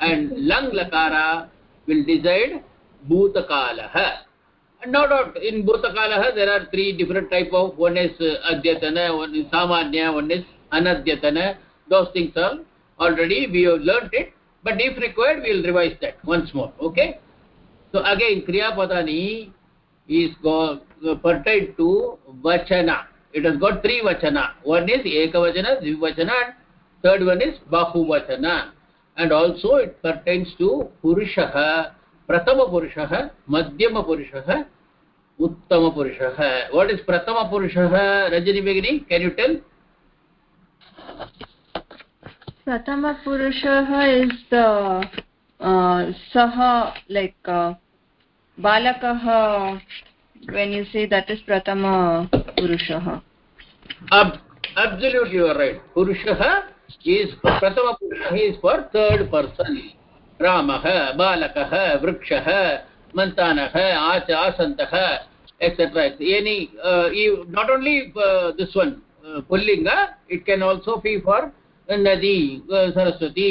and lang lakara will decide bhuta kalah and no doubt in bhutakalah there are three different type of one is uh, adyatana one is samanya one is anadyatana those things are already we have learnt it but if required we will revise that once more okay so again kriya padani is go, pertained to vachana it has got three vachana one is ekavachana dvivachana and third one is bahuvachana and also it pertains to purushah prathama purushah madhyama purushah uttama purushah what is prathama purushah rajani begini can you tell Pratama Purushaha is the uh, Saha, like uh, Balakaha, when you say that is Pratama Purushaha. Ab- absolutely you are right purushah is prathama purushah is for third person रामः बालकः वृक्षः मन्तानः आच आसन्तः etc any uh, not only uh, this one uh, pullinga it can also be for नदी सरस्वती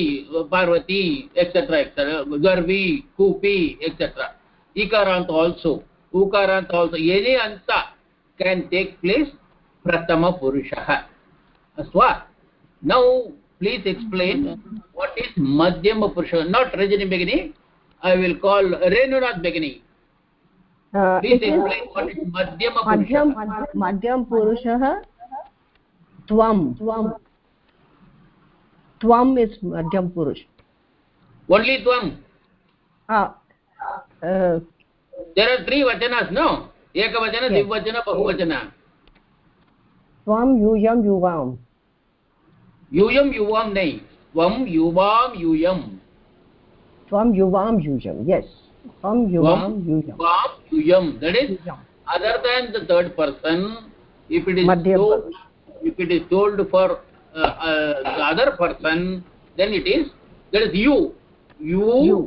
पार्वती एक्सेट्रा एक्सेट्रा गर्वी कूपी एक्सेट्रा इकारांत ऑल्सो उकारांत ऑल्सो एनी अंत कैन टेक प्लेस प्रथम पुरुष अस्वा now please explain what is मध्यम पुरुष नॉट रजनी बेगिनी ऐ विल कॉल रेणुनाथ बेगिनी. प्लीज़ एक्सप्लेन वॉट इज़ मध्यम पुरुष. मध्यम त्वम् इस् मध्यम पुरुष। ओन्ली त्वम् वचन नो एकवचन द्विवचन बहुवचन त्वं यूयं युवां। यूयं युवां नै त्वं युवां यूयं। त्वं युवां यूयं yes the other person then it is that is you you you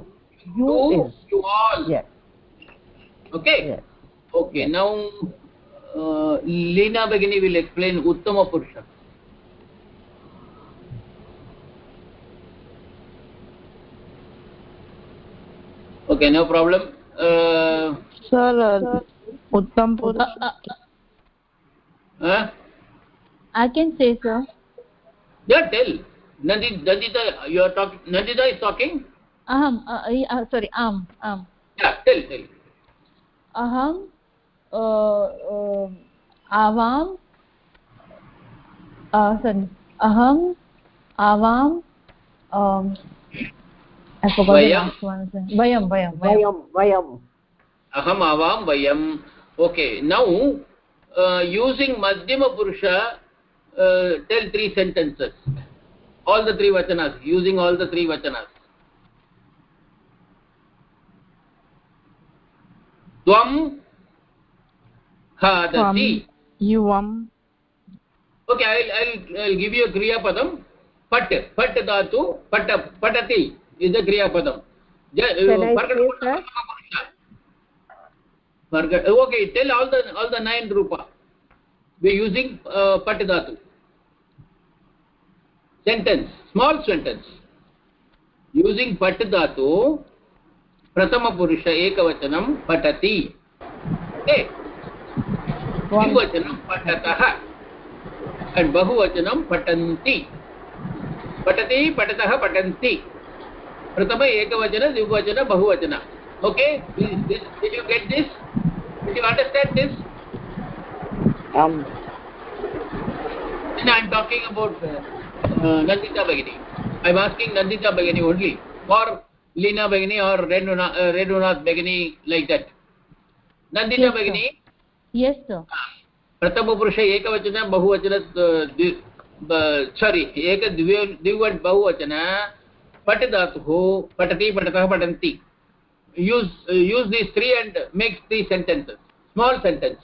you you, is you all yes okay yes okay yes. now uh, leena bagini will explain uttama purusha okay no problem uh, sir uh, uttam purush huh? i can say sir yeah tell Nandi, nandita you are talking nandita is talking aham uh, uh, sorry am am yeah tell tell अहं आवाम् sorry अहम् आवाम् I forgot the Vayam. last one. Vayam, vayam, vayam. वयं वयं aham avam vayam okay now uh, using madhyama purusha uh, Uh, tell three sentences. All the three vachanas using all the three vachanas. Tvam khadasi. Yuvam. Okay i'll i'll, I'll give you a kriya padam pat pat dhatu pat patati is the kriya padam uh, okay tell all the all the nine rupa. We using uh, pat sentence small sentence using pat dhatu prathama purusha ekavachanam patati okay द्विवचनं पठतः and बहुवचनं पठन्ति पठति पठतः पठन्ति प्रथम एकवचन द्विवचन बहुवचन okay did, did, did you get this did you understand this um and i'm talking about uh, uh, nandita bagini i'm asking nandita bagini only or leena bagini or renunath uh, renunath bagini like that nandita Yes, sir. bagini yes sir प्रथमपुरुष एकवचन बहुवचन सारी एक द्विवट बहुवचन पठ धातुः पठति पठतः पठन्ति use uh, use these three and make three sentences small sentence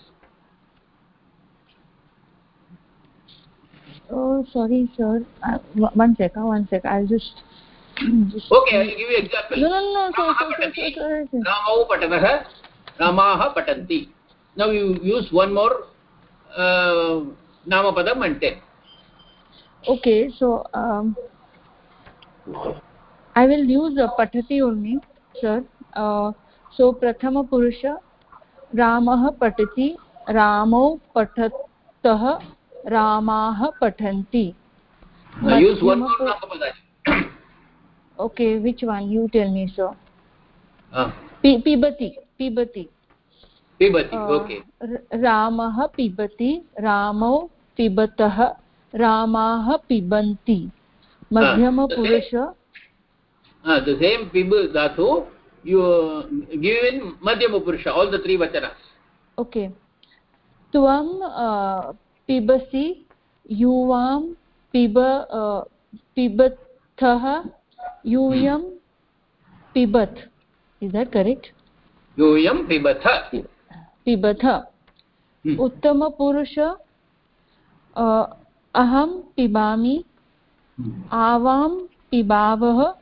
oh sorry sir uh, one second one sec i'll just, just okay i will give you example no no no sir, रामः पठति. रामौ पठतः रामाः पठन्ति now you use one more uh, नामपदम् and ten okay so um i will use uh, patati only sir uh, so prathama purusha ramah patati ramau patatah uh, one you tell me sir uh, Pi- pibati pibati पिबति Uh, र- रामः पिबति रामौ पिबतः रामाः पिबन्ति मध्यमपुरुष uh, the same pib dhatu you uh, give in madhyama purusha all the three vachanas okay त्वं अ, पिबसि युवां पिब पिबथः यूयं पिबत्। इस् दट् करेक्ट् यूयं पिबथ। पिबथ। Hmm. उत्तमपुरुष अहं पिबामि आवां पिबावः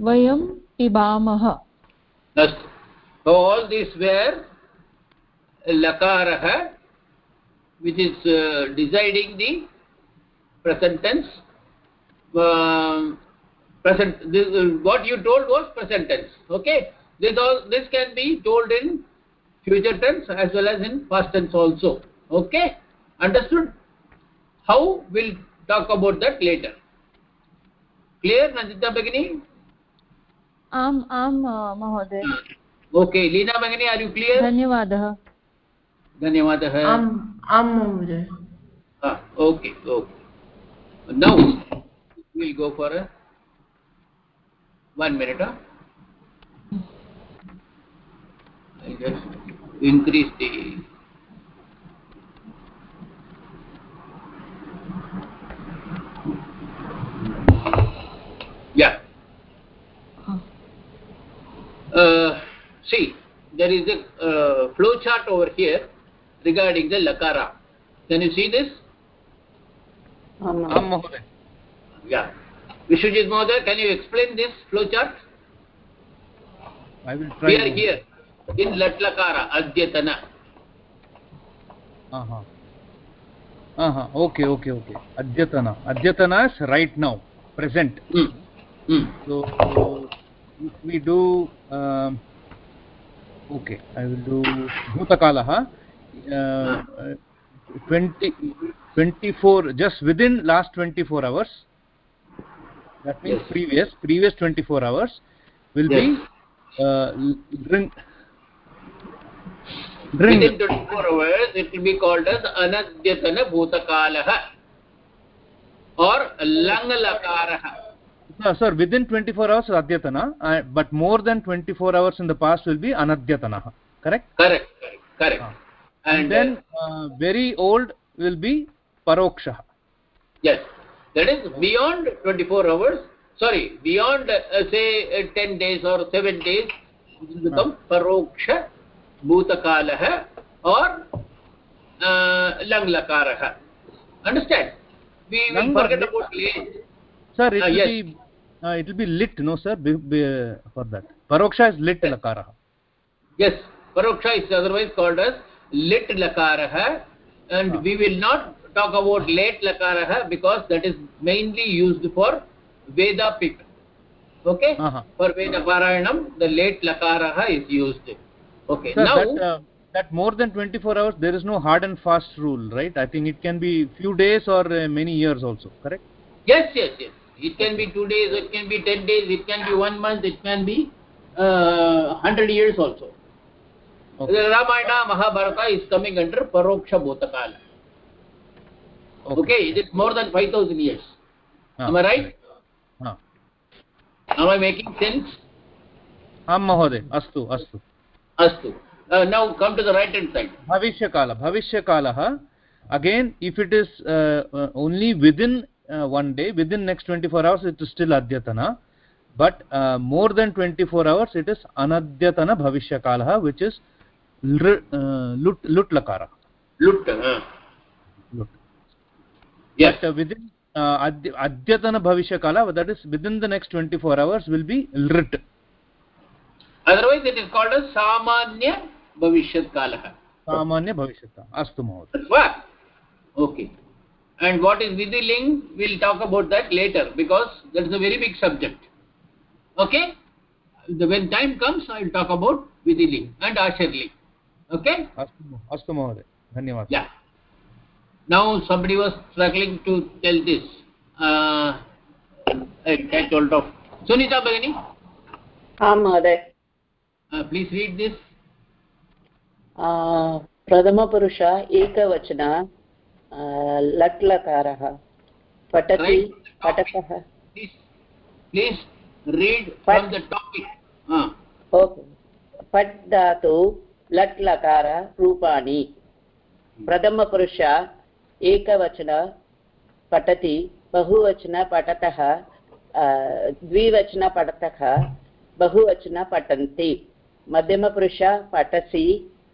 वयं पिबामः। अस्तु। Lakarah which is uh, deciding the present tense um, present this uh, what you told was present tense okay this all this can be told in future tense as well as in past tense also okay understood how we'll talk about that later clear nandita bagini आम् आम् महोदय okay leena bagini are you clear धन्यवादः धन्यवादः आम् आं महोदय ah okay okay now we'll go for a one minute huh? i just increase the yeah uh, see there is a uh, flow chart over here Regarding the lakara can you see this आं महोदय yeah vishwajit mohoday can you explain this flow chart I will try. we are here in latlakara adyatana Uh-huh. Uh-huh. Okay, okay, okay. Adyatana. Adyatana is right now, present. hmm. Hmm. So if we do um, okay, I will do Bhutakalaha. Uh, uh, 20, 24 just within last 24 hours that means Yes. previous previous 24 hours will Yes. be uh, drink drink within 24 hours it will be called as anadyatana bhutakalah or lang lakarah no, sir within 24 hours adyatana uh, but more than 24 hours in the past will be anadyatana correct correct correct correct Ah. And, and then uh, very old will be paroksha uh, yes that is beyond 24 hours sorry beyond uh, say uh, 10 days or 7 days it will become paroksha bhutakalah or uh, lang lakarah understand we will forget about late sir it Ah, will yes. be uh, it will be lit no sir be, be, for that paroksha is lit yes. lakara Yes, Paroksha is otherwise called as lit lakarah and Ah. we will not talk about late lakarah because that is mainly used for Veda pit. Okay? Uh-huh. For Veda Parayanam, the late lakarah is used. Okay, sir now, that uh, that more than 24 hours there is no hard and fast rule right i think it can be few days or uh, many years also correct yes, yes, yes. It can be two days, it can be ten days, it can be one month, it can be uh, hundred years also. Okay Ramayana, Mahabharata is coming under Paroksha Bhutakala. Okay, it is more than 5000 years. Ah, Am I right? ah. Am I making sense? आं महोदय अस्तु अस्तु Astu. Uh, now come to the right hand side. भविष्यकाल भविष्यकालः again if it is uh, uh, only within uh, one day within next 24 hours it is still adyatana but uh, more than 24 hours it is anadyatana bhavishyakalah which is uh, lut lakara Lut. Uh. lut Yes. but uh, within uh, adya, adyatana bhavishyakala that is within the next 24 hours will be lrit Otherwise it is called as Samanya Bhavishyat Kalah. सामान्य भविष्यता अस्तु महोदय Okay. And what is Vidhiling? We'll talk about that later because that is a very big subject. Okay? The, when time comes, I will talk about Vidhiling and Asherling. Okay अस्तु महोदय धन्यवादः। Now somebody was struggling to tell this Sunita भगिनी आम महोदय। प्लीज़ रीड दिस प्रथम पुरुष एकवचन लट् पठति पठकः please read from the okay. पट धातु लट् लकार रूपाणि। प्रथमपुरुष एकवचन पठति, बहुवचन पठतः द्विवचन पठतः, बहुवचन पठन्ति। मध्यमपुरुष पठसि,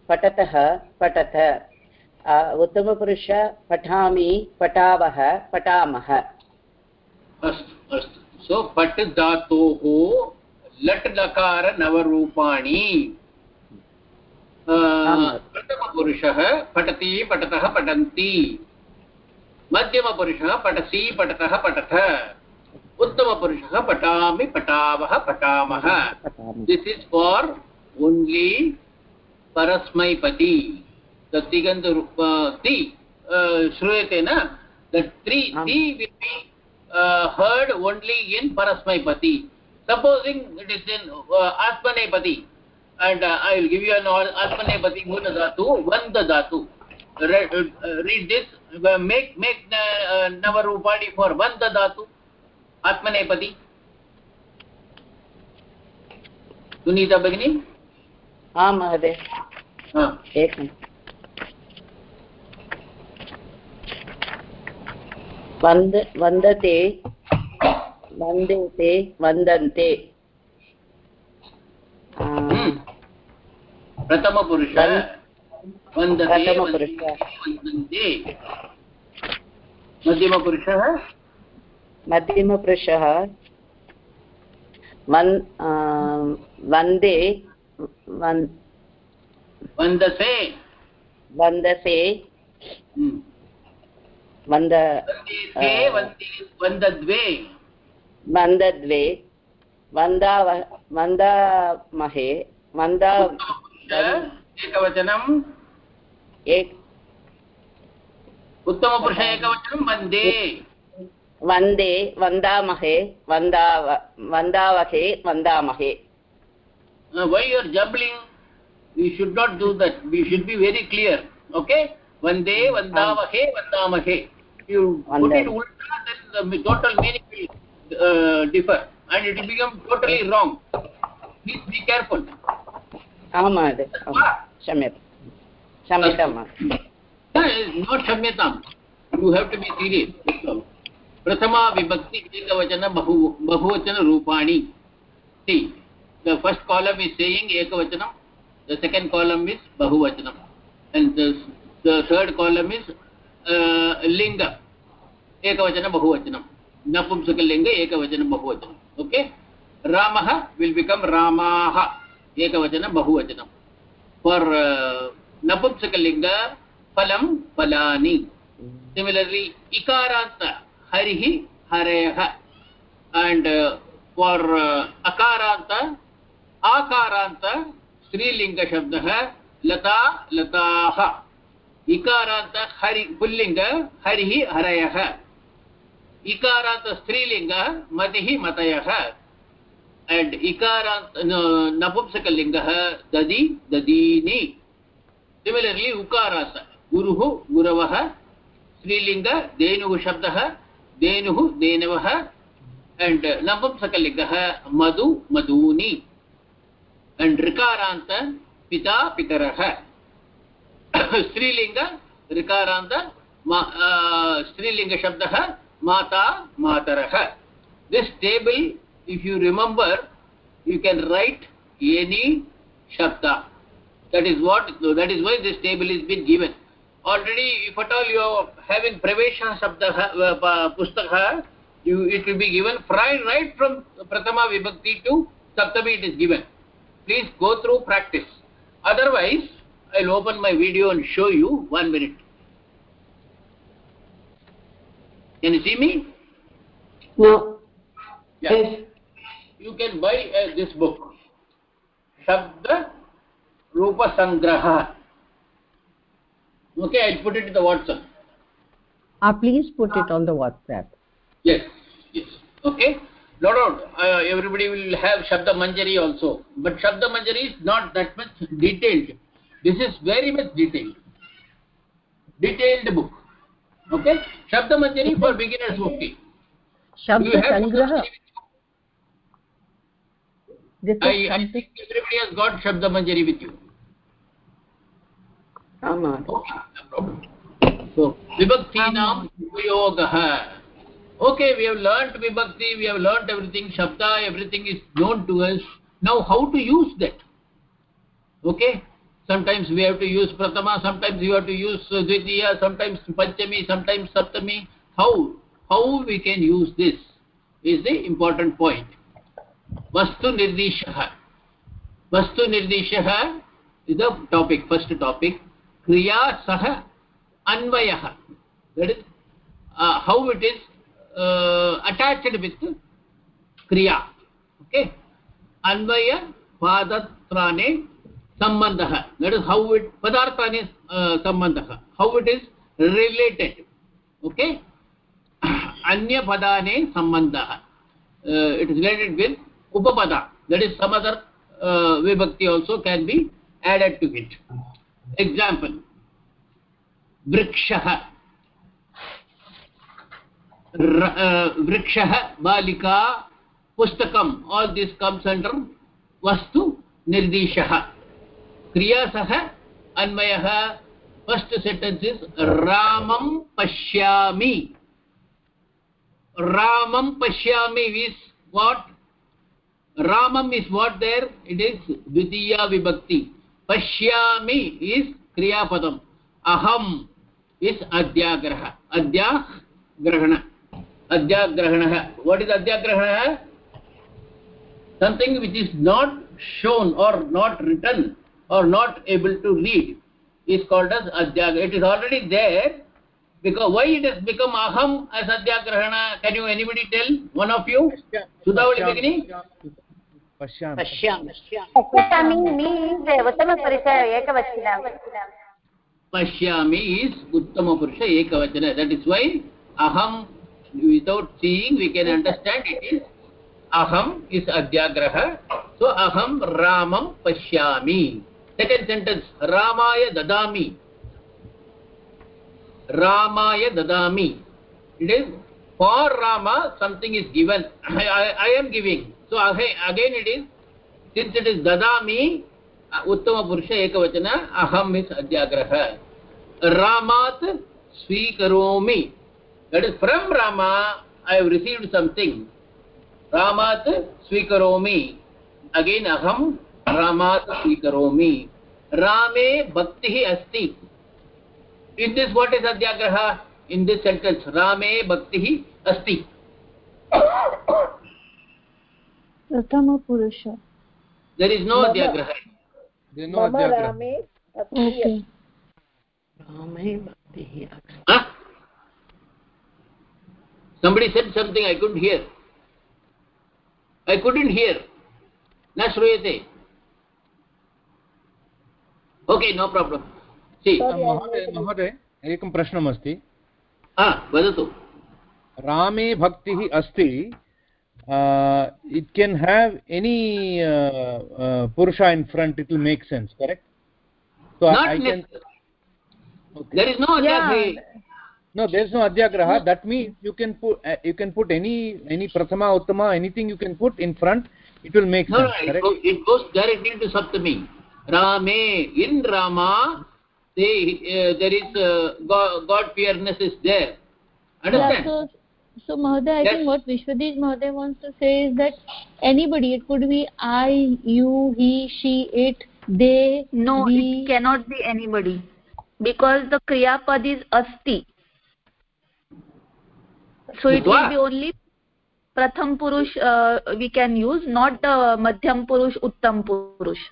पठतः, पठत। उत्तमपुरुष पठामि, पठावः, पठामः। अस्तु अस्तु। सो पट् धातोः लट् लकार नवरूपाणि। प्रथमपुरुषः पठति पठतः पठन्ति। मध्यमपुरुषः पठसि पठतः पठथ। उत्तमपुरुषः पठामि पठावः पठामः। दिस् इस् फार् ओन्ली परस्मैपति तत्तिगन्त ति श्रूयते न tea will be uh, heard only in parasmaipati. Supposing it is uh, atmanepati and uh, i will give you an atmanepati guna dhatu vanda dhatu read, uh, read this uh, make make uh, navarupadi for vanda dhatu atmanepati sunita bagini आं महोदय ha एकम् वन्द वन्दते वन्देते वन्दन्ते प्रथमपुरुष वन्- वन्दते वन्दन्ते मध्यमपुरुषः मध्यमपुरुषः वन् वंदे वन्दसे वन्दसे वंदे वन्दद्वे वन्दद्वे वन्दाव वन्दामहे वन्दा एकवचनम् एक उत्तमपुरुष एकवचनं वंदे वंदे वन्दामहे वन्दाव वन्दावहे वन्दामहे Uh, why you are jumbling you should not do that we should be very clear okay vande vandavahe vandamahe you put it Vande. ulta then the total meaning will uh, differ and it will become totally wrong please be careful क्षम्यता क्षम्यतां महोदय Uh, not shamyatam you have to be serious prathama vibhakti ekavachana bahu bahuvachana rupani see the first column is saying ekavachanam the second column is bahuvachanam and the, the third column is uh, linga ekavachana bahuvachanam napumsaka linga ekavachana bahuvachanam okay? रामः विल् बिकम् रामाः। एकवचनं, बहुवचनं। फर् uh, नपुंसकलिङ्ग, फलं, फलानि। सिमिलर्लि इकारान्त हरिः, हरयः। अण्ड् फार् uh, uh, अकारान्त आकारान्त स्त्रीलिङ्गशब्दः, लता, लताः। इकारान्त हरि, पुल्लिङ्ग, हरिः, हरयः। इकारात् स्त्रीलिङ्गः मतिः मतयः। एण्ड् इकारात् नपुंसकलिङ्गः दधि दधीनि सिमिलर्लि उकारात् गुरुः, गुरवः। स्त्रीलिङ्ग धेनुः शब्दः, धेनुः, धेनवः। And नपुंसकलिङ्गः Madhu, मधूनि। एंड ऋकारान्त, पिता, पितरः। स्त्रीलिङ्ग ऋकारान्त स्त्रीलिङ्गशब्दः माता मातरः this table if you remember you can write any shabda that is what that is why this table is been given already if at all you are having pravesha shabda uh, pustakha you it will be given right from prathama vibhakti to saptami it is given please go through practice otherwise i'll open my video and show you one minute can you see me? No. yeah. Yes. you can buy uh, this book. Shabda rupa sangraha. Okay i'll put it in the whatsapp. Uh, please put it on the WhatsApp. yes yes. Okay. No doubt uh, everybody will have shabda manjari also. But shabda manjari is not that much detailed. This is very much detailed. Detailed book okay Shabda Manjari for beginners okay Shabda संग्रह I I think Shabda Manjari okay we विभक्ति वी हैव लर्नड एवरीथिंग शब्द everything is known to us now how to use that okay? sometimes we have to use prathama sometimes you have to use uh, dvitiya sometimes panchami sometimes saptami. How how we can use this is the important point. Vastu nirdeshah vastu nirdeshah is the topic first topic. Kriya sah anvayah. That is uh, how it is uh, attached with kriya. Okay? Anvaya padatrane सम्बन्धः that is how it padarthane uh, सम्बन्धः how it is related okay anya padane sambandha uh, it is related with upapada that is some other uh, vibhakti also can be added to it example vrikshah वृक्षः बालिका पुस्तकम् all this comes under vastu nirdeshah क्रिया सह अन्वय। फस्ट सेटेन्स इज़ रामम पश्यामि. रामम पश्यामि is what रामम is what there it is द्वितीय विभक्ति। पश्यामि इज़ क्रियापदम। अहम इज़ अध्याग्रह। अध्या ग्रहण अध्याग्रहण। What is अध्याग्रहण? Something which is not shown or not written. Or not able to read is called as adyagrahana it is already there because why it has become aham as adyagrahana can you anybody tell one of you sudhavali begini पश्यामि means उत्तमपुरुष एकवचनं pashyami is uttama purusha ekavachana that is why aham without seeing we can understand it is aham is adyagraha so aham ramam pashyami second sentence रामाय ददामि रामाय ददामि it is for Rama something is given I am giving so again it is since it is ददामि उत्तमपुरुष एकवचन अहम् इस् अत्याग्रह रामात् स्वीकरोमि it is from Rama I have received something रामात् स्वीकरोमि अगेन् अहं रामात् स्वीकरोमि। रामे भक्तिः अस्ति। इन् दिस् वाट् इस् अद्याग्रह इन् दिस् सेण्टेन्स् रामे भक्तिः अस्ति। प्रथमपुरुष। There is no Huh? Somebody said something I couldn't hear. I couldn't hear. न श्रूयते। ओके नो प्राब्लम् महोदय एकं प्रश्नमस्ति वदतु। रामे भक्तिः अस्ति इट् केन् हेव् एनी पुरुष in front it make sense correct so no there is no अध्याग्रह that mean you can you can put any any प्रथमा उत्तमा anything you can put in front it will make sense correct it goes direct in to Saptami Rame, in Rama, they, uh, there is uh, God, God fearness is there. Understand? Yeah, so, so Mahoday, I Yes. think what Vishwadij Mahoday wants to say is that anybody, it could be I, you, he, she, it, they, no we. it cannot be anybody because the kriya pad is asti so it will be only pratham purush uh, we can use not the madhyam purush uttam purush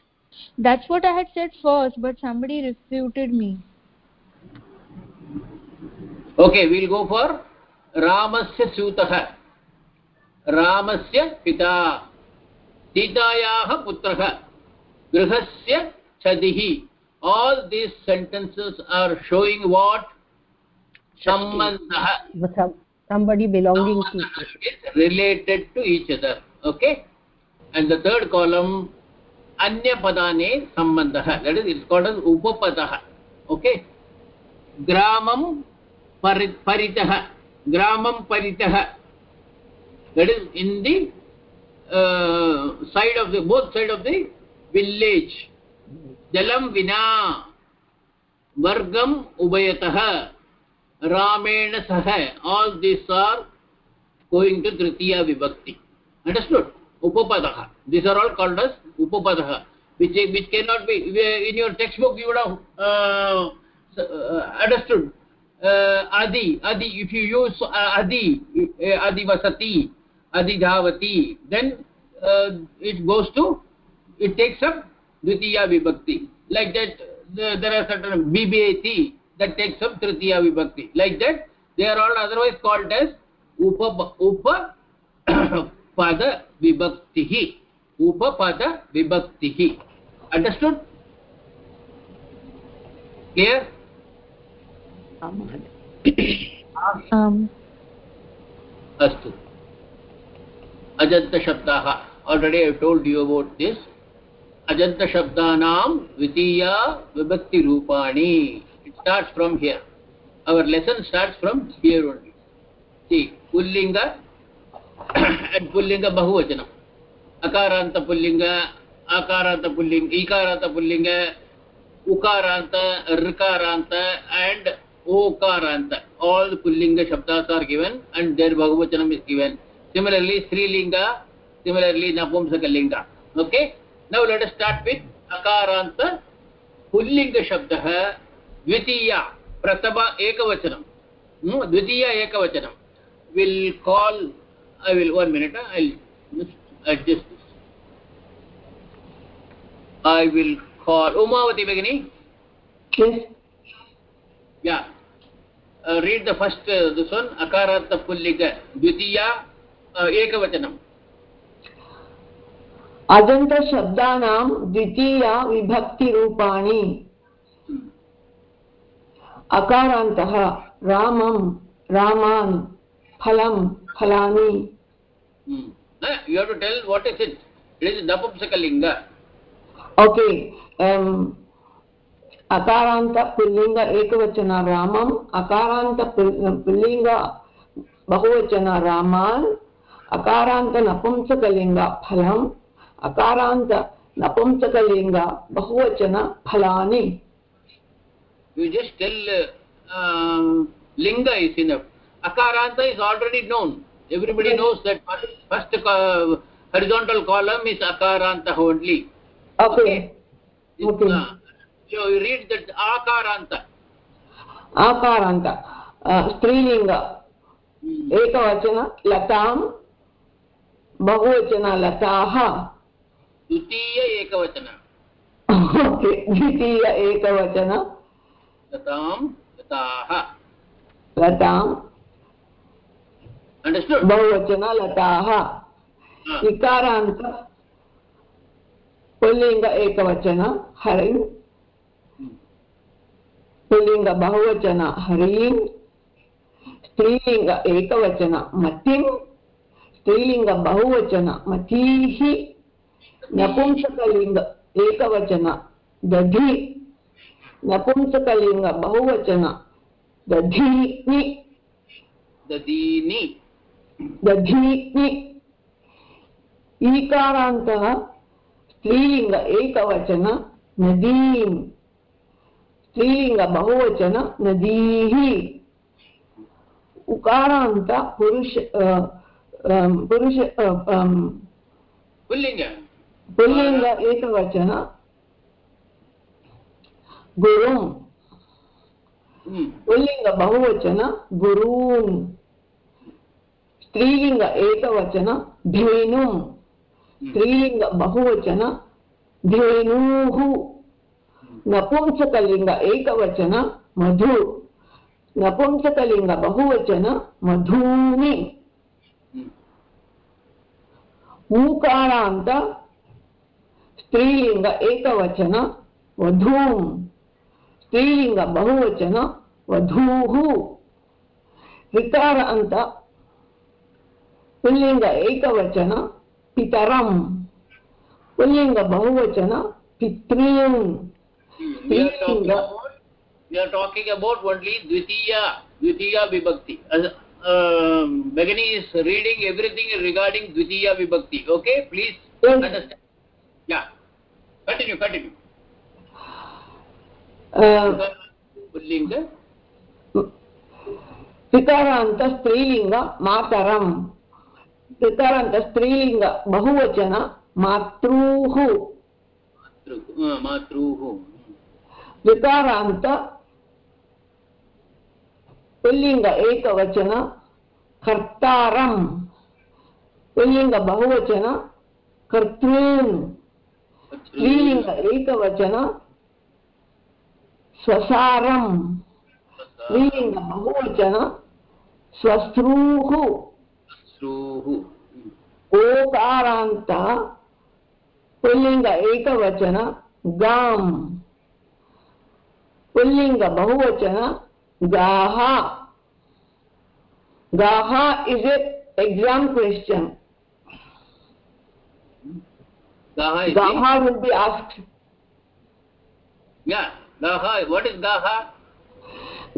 That's what I had said first, but somebody refuted me. Okay, we'll go for Ramasya Sutah. Ramasya Pita. Sitayaha Putraha. Grihasya Chadihi. All these sentences are showing what? Sambandha. Somebody belonging to is related to each other. Okay? And the third column, Sambandha. That is, it's called as Upapadaha. Okay? Gramam Parit Paritaha. Gramam Paritaha. That is in the uh, side of the, both side of the village. Jalam Vina. Vargam Ubayataha. Ramena Saha. All these are going to Tritiya Vibhakti. Understood? Upapadaha. These are all called as Upapadaha. Which, which cannot be, in your textbook you would have uh, uh, understood. Uh, Adi, Adi, if you use uh, Adi, uh, Adi Vasati, Adi Dhavati, then uh, it goes to it takes up dvitiya vibhakti like that the, there are certain bbat that takes up tritiya vibhakti like that they are all otherwise called as upa upa उपपदविभक्तिः उपपदविभक्तिः अण्डर्स्टुण्ड् क्लियर् um. अस्तु। अजन्तशब्दाः। Already I told you about this अजन्तशब्दानां द्वितीया विभक्तिरूपाणि। Starts from here our lesson starts from here only पुल्लिङ्ग at पुल्लिङ्ग बहुवचनम् अकारान्त पुल्लिङ्ग अकारान्त पुल्लिङ्ग इकारान्त पुल्लिङ्ग, उकारान्त, ऋकारान्त अण्ड् ओकारान्त। आल् पुल्लिङ्ग शब्दास् आर् गिवन् अण्ड् देर् बहुवचनम् इस् गिवन् सिमिलर्लि स्त्रीलिङ्ग similarly नपुंसकलिङ्ग। Okay now let start with अकारान्त पुल्लिङ्गशब्दः द्वितीया, प्रथम एकवचनं। द्वितीया एकवचनं। Will call i will one minute i'll just adjust this i will call umavati begini yes yeah uh, read the first uh, this one akaranta pullinga dvitiya uh, ekavachanam अजन्तशब्दानां द्वितीया विभक्तिरूपाणि अकारान्तः रामं रामान् फलं फलानि hmm. uh, you have to tell what is it it is napumsakalinga okay अकारान्त पुल्लिङ्ग एकवचन रामम् अकारान्त पुल्- पुल्लिङ्ग बहुवचन रामान् अकारान्त नपुंसकलिङ्ग फलम् अकारान्त नपुंसकलिङ्ग बहुवचन फलानि you just tell uh, um, linga is enough akaranta is already known everybody knows that first, uh, horizontal column is akaranta only okay It's, Okay. uh, so you read that akaranta आकारान्त स्त्रीलिङ्ग Hmm. एकवचन लतां बहुवचन लताः द्वितीय एकवचन ओके द्वितीय एकवचन लतां लताः लतां बहुवचन लताः. इकारान्त पुल्लिङ्ग एकवचन हरिं। पुल्लिङ्ग बहुवचन हरीं। स्त्रीलिङ्ग एकवचन मतिं। स्त्रीलिङ्ग बहुवचन मतीः। नपुंसकलिङ्ग एकवचन दधि। नपुंसकलिङ्ग बहुवचन दधीनि। ददीनि दधीनि ईकारान्तः स्त्रीलिङ्ग एकवचन नदीं स्त्रीलिङ्ग बहुवचन नदीः। उकारान्त पुरुष पुरुष पुल्लिङ्ग। पुल्लिङ्ग एकवचन गुरुं Hmm. पुल्लिङ्ग बहुवचन गुरून्। स्त्रीलिङ्ग एकवचन धेनुं स्त्रीलिङ्ग बहुवचन धेनुः। नपुंसकलिङ्ग एकवचन मधु। नपुंसकलिङ्ग बहुवचन मधूनि। Hmm. ऊकारान्त स्त्रीलिङ्ग एकवचन वधूं स्त्रीलिङ्ग बहुवचन वधूः। ऋकारान्त पुल्लिङ्ग एकवचन पितरं पुल्लिङ्ग बहुवचन पितॄन् we are talking about we are talking about only dvitiya dvitiya vibhakti As, um, Begani is reading everything regarding dvitiya vibhakti okay please Yes. understand yeah continue continue pullinga ऋकारान्त स्त्रीलिङ्ग मातरं ऋकारान्त स्त्रीलिङ्ग बहुवचन मातॄः matruhu ऋकारान्त पुल्लिङ्ग एकवचन कर्तारं पुल्लिङ्ग बहुवचन कर्तॄन्। स्त्रीलिङ्ग एकवचन स्वसारं स्त्रीलिङ्ग बहुवचन स्वस्त्रूः। श्रूः ओकारान्त पुल्लिङ्ग एकवचन गाम्। पुल्लिङ्ग बहुवचन गाः गाः is a exam question gaha is गाः will be asked yeah gaha what is gaha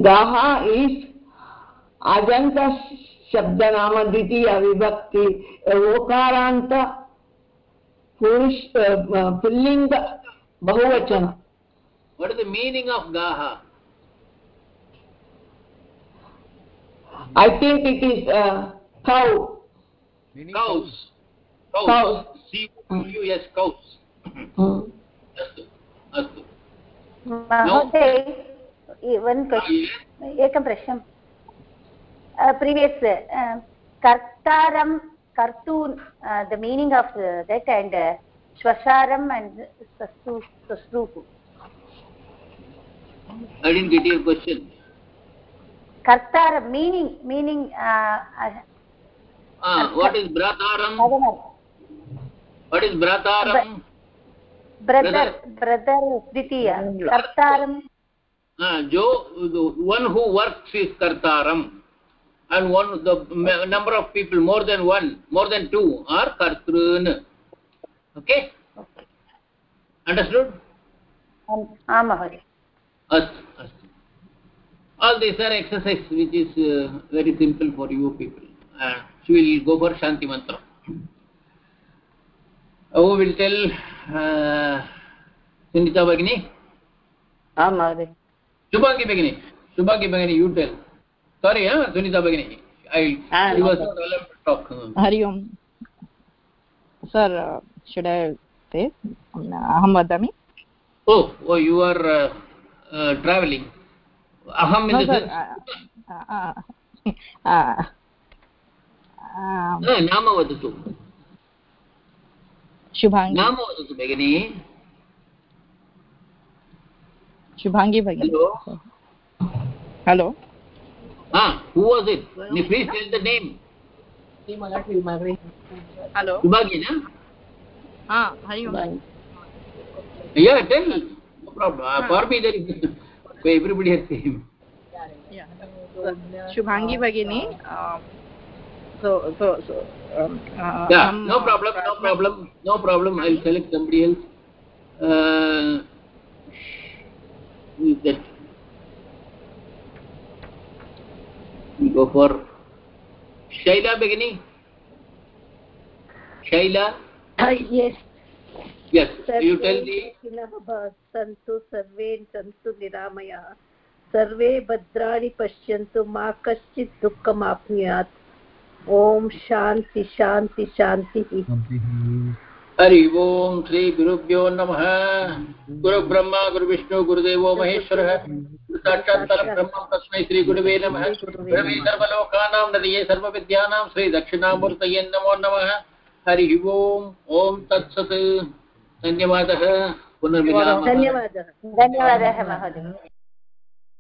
गाः इस् अजन्त शब्द नाम द्वितीय विभक्ति ओकारांत पुरुष पुल्लिंग बहुवचन what is the meaning of गाह I think it is cow cows cows see you yes cows महोदय एकं प्रश्नं वन् क्वशन् एकं प्रश्नं प्रीवियस् कर्तारं कर्तून् the meaning of that and श्वसारम् and सस्तु सस्रूः i didn't get your question. कर्तारं meaning meaning ah what is brataram? What is brataram? Brother brother द्वितीय कर्तारं ah jo one who works is kartaram. and one the m- number of people more than one more than two are kartrun okay understood आं महोदय अस्तु अस्तु all these are exercise which is uh, very simple for you people uh, she will go for shanti mantra who will tell uh, sunita bagini आं महोदय shubhangi bagini shubhangi bagini you tell Sorry Sunita भगिनी Hari Om sir should I अहं वदामि oh oh you are travelling अहं नाम वदतु शुभाङ्गी नाम वदतु भगिनि शुभाङ्गी भगिनि hello hello ah who was it? Please tell the name. Hello? Subhagi na? Ha hari om yeah tell. No problem. Uh, for me there is everybody has same. Yeah. Shubhangi bhagini. Um, so so so um, uh, yeah, um, no problem no problem no problem. I'll select somebody else. Uh, that? We go for shaila begini shaila yes yes you tell the सन्तु सर्वे सन्तु निरामयाः। सर्वे भद्राणि पश्यन्तु मा कश्चित् दुःखमाप्नुयात्। ॐ शान्ति शान्ति शान्तिः हरि ओम श्री गुरुभ्यो नमः। गुरु ब्रह्मा गुरु विष्णु गुरुदेवो महेश्वरः। साक्षात् परब्रह्म तस्मै श्री गुरुवे नमः। गुरवे सर्वलोकानां नदये सर्वविद्यानां श्री दक्षिणामूर्तये नमो नमः। हरि ओम ओम तत्सत्। धन्यवादः। पुनर्मिलामः धन्यवादः। धन्यवादः महोदय।